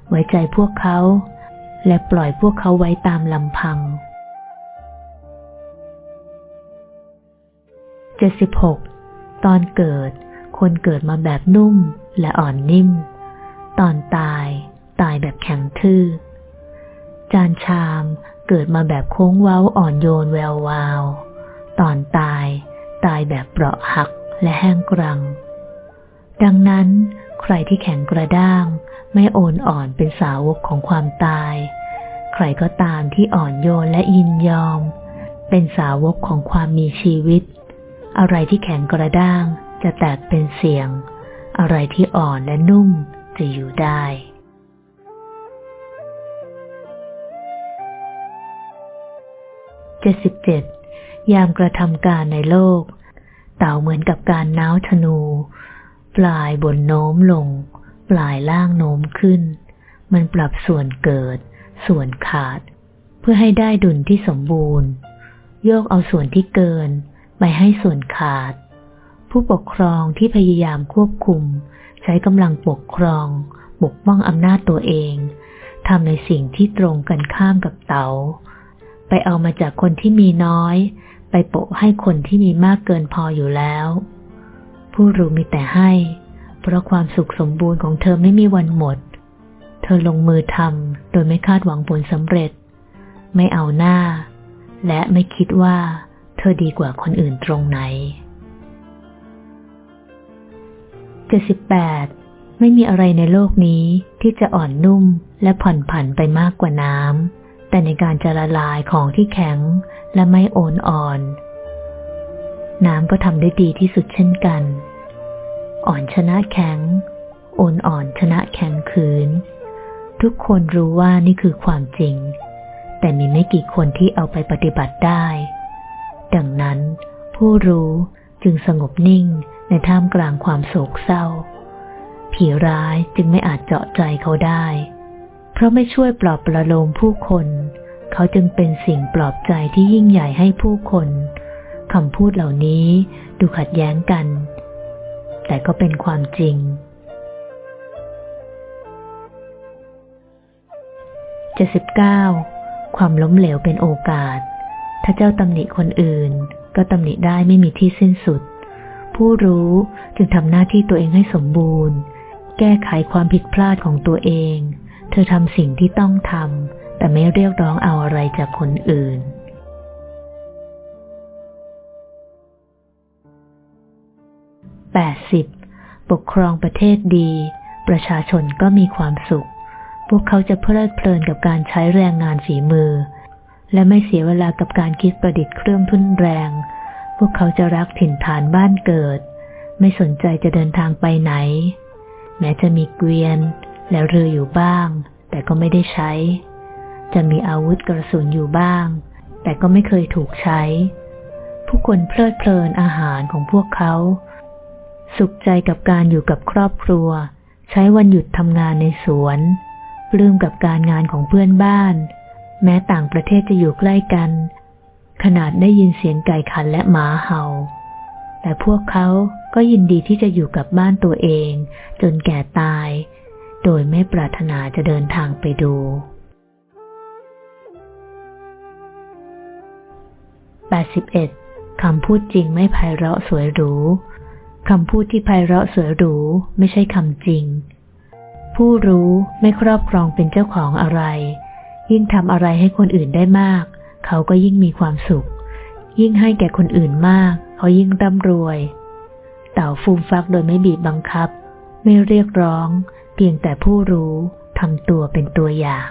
ไว้ใจพวกเขา และปล่อยพวกเขาไว้ตามลำพัง 76 ตอนเกิด คนเกิดมาแบบนุ่มและอ่อนนิ่ม ตอนตาย ตายแบบแข็งทื่อ จานชามเกิดมาแบบโค้งเว้าอ่อนโยนแวววาว ตอนตายตายแบบเปราะหักและแห้งกรัง ดังนั้นใครที่แข็งกระด้าง ไม่โอนอ่อนเป็นสาวกของความตาย ใครก็ตามที่อ่อนโยนและยินยอม เป็นสาวกของความมีชีวิต อะไรที่แข็งกระด้างจะแตกเป็นเสียง อะไรที่อ่อนและนุ่มจะอยู่ได้ 77 ยามกระทำการในโลก เต่าเหมือนกับการน้าวธนู ปลายบนโน้มลง ปลายล่างโน้มขึ้น มันปรับส่วนเกิด ส่วนขาด เพื่อให้ได้ดุลที่สมบูรณ์ โยกเอาส่วนที่เกิน ไปให้ส่วนขาด ผู้ปกครองที่พยายามควบคุม ใช้กำลังปกครอง ปกป้องอำนาจตัวเองทำในสิ่งที่ตรงกันข้ามกับเตา๋า ไปเอามาจากคนที่มีน้อย ไปโปะให้คนที่มีมากเกินพออยู่แล้ว ผู้รู้มีแต่ให้ เพราะความสุขสมบูรณ์ของเธอไม่มีวันหมด เธอลงมือทำโดยไม่คาดหวังผลสำเร็จ ไม่เอาหน้า และไม่คิดว่า เธอดีกว่าคนอื่นตรงไหน 78 ไม่มีอะไรในโลกนี้ที่จะอ่อนนุ่มและผ่อนผันไปมากกว่าน้ำ แต่ในการจะละลายของที่แข็งและไม่โอนอ่อน น้ำก็ทำได้ดีที่สุดเช่นกัน อ่อนชนะแข็ง โอนอ่อนชนะแข็งคืน ทุกคนรู้ว่านี่คือความจริง แต่มีไม่กี่คนที่เอาไปปฏิบัติได้ ดังนั้น ผู้รู้จึงสงบนิ่งในท่ามกลางความโศกเศร้า ผีร้ายจึงไม่อาจเจาะใจเขาได้ เพราะไม่ช่วยปลอบประโลมผู้คน เขาจึงเป็นสิ่งปลอบใจที่ยิ่งใหญ่ให้ผู้คนคำพูดเหล่านี้ดูขัดแย้งกัน แต่ก็เป็นความจริง 79. ความล้มเหลวเป็นโอกาส ถ้าเจ้าตำหนิคนอื่น ก็ตำหนิได้ไม่มีที่สิ้นสุด ผู้รู้จึงทำหน้าที่ตัวเองให้สมบูรณ์ แก้ไขความผิดพลาดของตัวเอง เธอทำสิ่งที่ต้องทำแต่ไม่เรียกร้องเอาอะไรจากคนอื่น 80. ปกครองประเทศดี ประชาชนก็มีความสุข พวกเขาจะเพลิดเพลินกับการใช้แรงงานฝีมือ และไม่เสียเวลากับการคิดประดิษฐ์เครื่องทุนแรง พวกเขาจะรักถิ่นฐานบ้านเกิด ไม่สนใจจะเดินทางไปไหน แม้จะมีเกวียน และเรืออยู่บ้าง แต่ก็ไม่ได้ใช้ จะมีอาวุธกระสุนอยู่บ้าง แต่ก็ไม่เคยถูกใช้ ผู้คนเพลิดเพลินอาหารของพวกเขา สุขใจกับการอยู่กับครอบครัว ใช้วันหยุดทำงานในสวนปลื้มกับการงานของเพื่อนบ้าน แม้ต่างประเทศจะอยู่ใกล้กัน ขนาดได้ยินเสียงไก่ขันและหมาเห่า แต่พวกเขาก็ยินดีที่จะอยู่กับบ้านตัวเอง จนแก่ตาย โดยไม่ปรารถนาจะเดินทางไปดู 81. คำพูดจริงไม่ไพเราะสวยหรู คำพูดที่ไพเราะสวยหรูไม่ใช่คำจริง ผู้รู้ไม่ครอบครองเป็นเจ้าของอะไร ยิ่งทำอะไรให้คนอื่นได้มาก เขาก็ยิ่งมีความสุข ยิ่งให้แก่คนอื่นมาก เขายิ่งร่ำรวย เต่าฟูมฟักโดยไม่บีบบังคับ ไม่เรียกร้อง เพียงแต่ผู้รู้ทำตัวเป็นตัวอย่าง